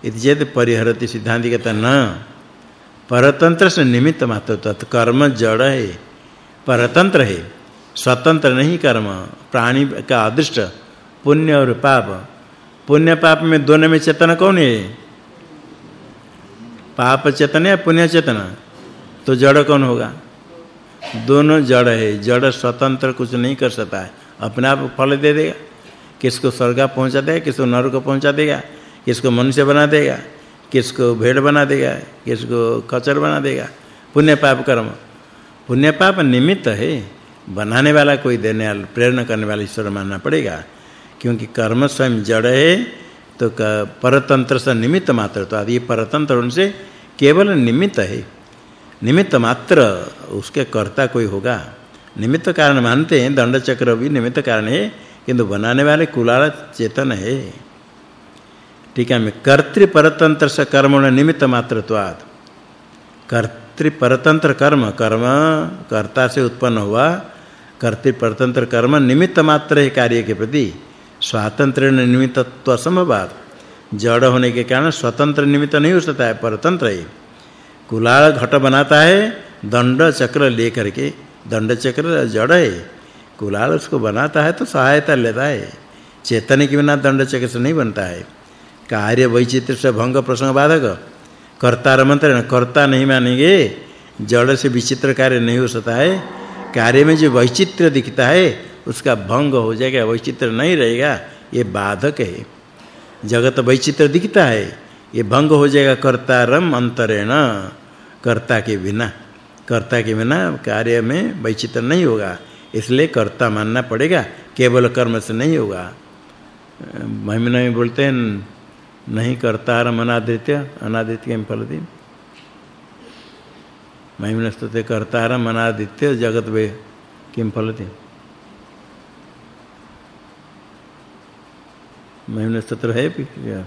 इति चेत परिहरति सिद्धांत कहता न। परतंत्र से निमित्त मात्र तत् कर्म जड़ है। परतंत्र है। स्वतंत्र नहीं कर्म। प्राणी का अदृष्ट, पुण्य और पाप। पुण्य पाप में दोनों में चेतन कौन है? पाप चेतन या पुण्य चेतन? तो जड़ कौन होगा? दोनों जड़ है। जड़ स्वतंत्र कुछ नहीं कर सकता है। अपने आप फल दे देगा। किसको स्वर्ग पहुँचा देगा, किसको नरक पहुँचा देगा, किसको मनुष्य बना देगा। किसको भेड़ बना देगा, किसको कचर बना देगा? पुण्य पाप कर्म। पुण्य पाप निमित्त है, बनाने वाला कोई देने वाला, प्रेरणा करने वाला ईश्वर मानना पड़ेगा। क्योंकि कर्म स्वयं जड़ है तो परतंत्र से निमित्त मात्र। तो आदि परतंत्र उनसे केवल निमित्त है। निमित्त मात्र उसके कर्ता कोई होगा। निमित्त कारण मानते हैं दंड चक्र भी निमित्त कारण है, किंतु बनाने वाले कुलाल चेतन है। ठीक है, मैं कर्तृ परतंत्र से कर्म निमित्त मात्रत्वात् कर्तृ परतंत्र कर्म कर्म कर्ता से उत्पन्न हुआ, कर्तृ परतंत्र कर्म निमित्त मात्र है कार्य के प्रति। स्वातंत्र निमित्तत्व असंभवात जड़ होने के कारण स्वतंत्र निमित्त नहीं हो सकता है, परतंत्र है। कुलाल घट बनाता है, दंड चक्र लेकर के, दंड चक्र जड़ है। कुलाल उसको बनाता है तो सहायता लेता है। चेतन के बिना दंड चक्र से नहीं बनता है। कार्य वैचित्र से भंग प्रसंग बाधक कर्ता मंत्र कर्ता नहीं मानेंगे जड़ से विचित्र कार्य नहीं हो सकता है कार्य में जो वैचित्र दिखता है उसका भंग हो जाएगा वैचित्र नहीं रहेगा ये बाधक है जगत वैचित्र दिखता है ये भंग हो जाएगा कर्तारम अंतरेण कर्ता के बिना कर्ता के बिना कार्य में वैचित्र नहीं होगा इसलिए कर्ता मानना पड़ेगा केवल कर्म से नहीं होगा महिमा में बोलते हैं नहीं कर्तारम अनादृत्य, अनादित्य में फलति महिमा स्तुते कर्तारम अनादित्य जगत वे किम फलति महिमा स्तोत्र है क्या?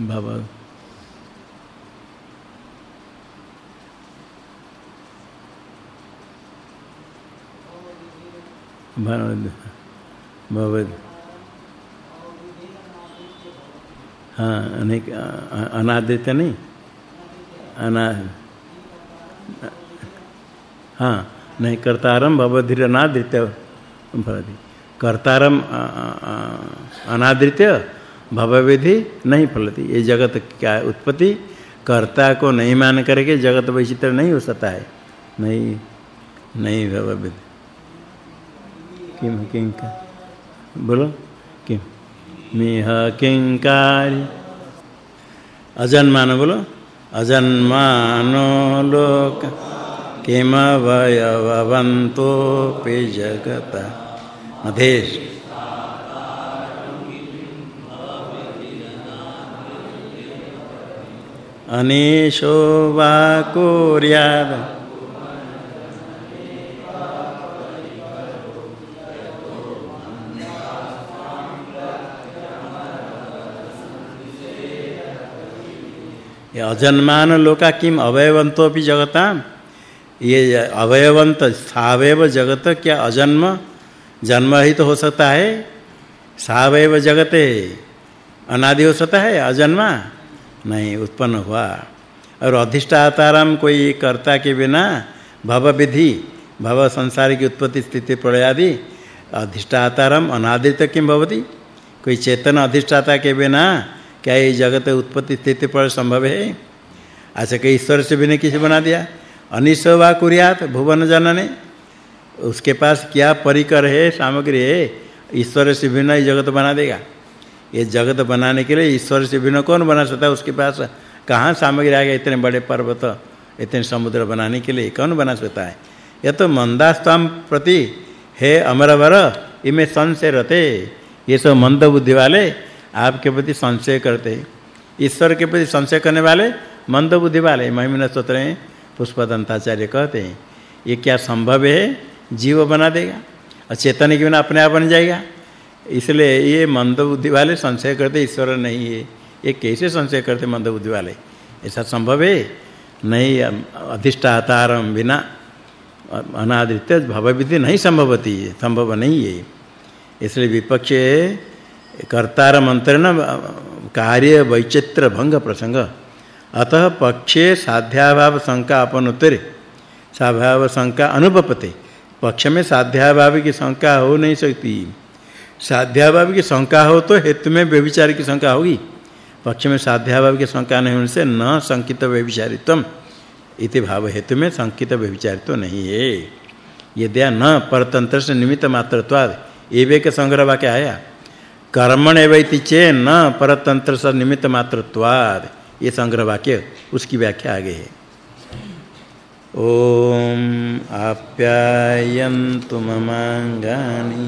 बाबा भगवद हाँ अनेक अनादित्य नहीं? अना हाँ नहीं, कर्तारम भवधीर अनादित्य भवति कर्तारम अनादित्य भवविधि नहीं फलती। ये जगत क्या उत्पत्ति। कर्ता को नहीं मान करके जगत वैचित्र नहीं हो सकता है। नहीं नहीं भवविधि किम किं का? बोलो। किम मिह किंकारी। अजन्मान बोलो। अजन्मानो लोक। किम वयवंतो पे जगत। मधेश। अनेशो वा कुर्याद। अजन्मान लोका किम अवयवंतो भी जगता ये अवयवंत सावयव जगत क्या अजन्म जन्म ही तो हो सकता है? सावयव जगते अनादि हो सकता है? अजन्मा? नहीं, उत्पन्न हुआ। और अधिष्ठातारम कोई कर्ता के बिना भव विधि भव संसार की उत्पत्ति स्थिति प्रलय आदि अधिष्ठातारम अनादित किम भवति? कोई चेतन अधिष्ठाता के बिना क्या ये जगत उत्पत्ति स्थिति पर संभव है? अच्छा कि ईश्वर से भी बिना किसी बना दिया। अनिश्वा कुरियात, भुवन जनने। उसके पास क्या परिकर है, सामग्री है? ईश्वर से ही जगत बना देगा। ये जगत बनाने के लिए ईश्वर से बिना कौन बना सकता है? उसके पास कहाँ सामग्री आ गया इतने बड़े पर्वत, इतने समुद्र बनाने के लिए कौन बना सकता है? यह तो मंदास्तम प्रति, हे अमरवर, इमे संशय रहते। ये सब मंद बुद्धि वाले आपके प्रति संशय करते हैं। ईश्वर के प्रति संशय करने वाले मंद बुद्धि वाले महिमन स्तोत्र में पुष्पदंताचार्य कहते हैं, ये क्या संभव है? जीव बना देगा और चेतन के बिना अपने आप बन जाएगा। इसलिए ये मंद बुद्धि वाले संशय करते, ईश्वर नहीं है। ये कैसे संशय करते मंद बुद्धि वाले? ऐसा संभव है? नहीं अधिष्ठातारम बिना अनादित्य भवविधि नहीं संभवती संभव नहीं है। इसलिए विपक्ष कर्तार मंत्रण कार्य वैचित्र भंग प्रसंग अतः पक्षे साध्याभाव शंका उत्तरे साध्याभाव शंका अनुपपते। पक्ष में साध्याभाव की शंका हो नहीं सकती। साध्याभाव की शंका हो तो हेतु में व्यभिचार की शंका होगी। पक्ष में साध्याभाव की शंका नहीं होने से न संकित व्यभिचारित्वम। इति भाव हेतु में संकित व्यभिचारित्व नहीं है। यद्या न परतंत्र से निमित्त मात्रत्वाद। एवे के संग्रह वाक्य आया। कर्मण एवैति चे न परतंत्र स निमित्त मात्रत्वाद ये संग्रह वाक्य उसकी व्याख्या आगे है। ओम आप्यायन्तु ममांगानि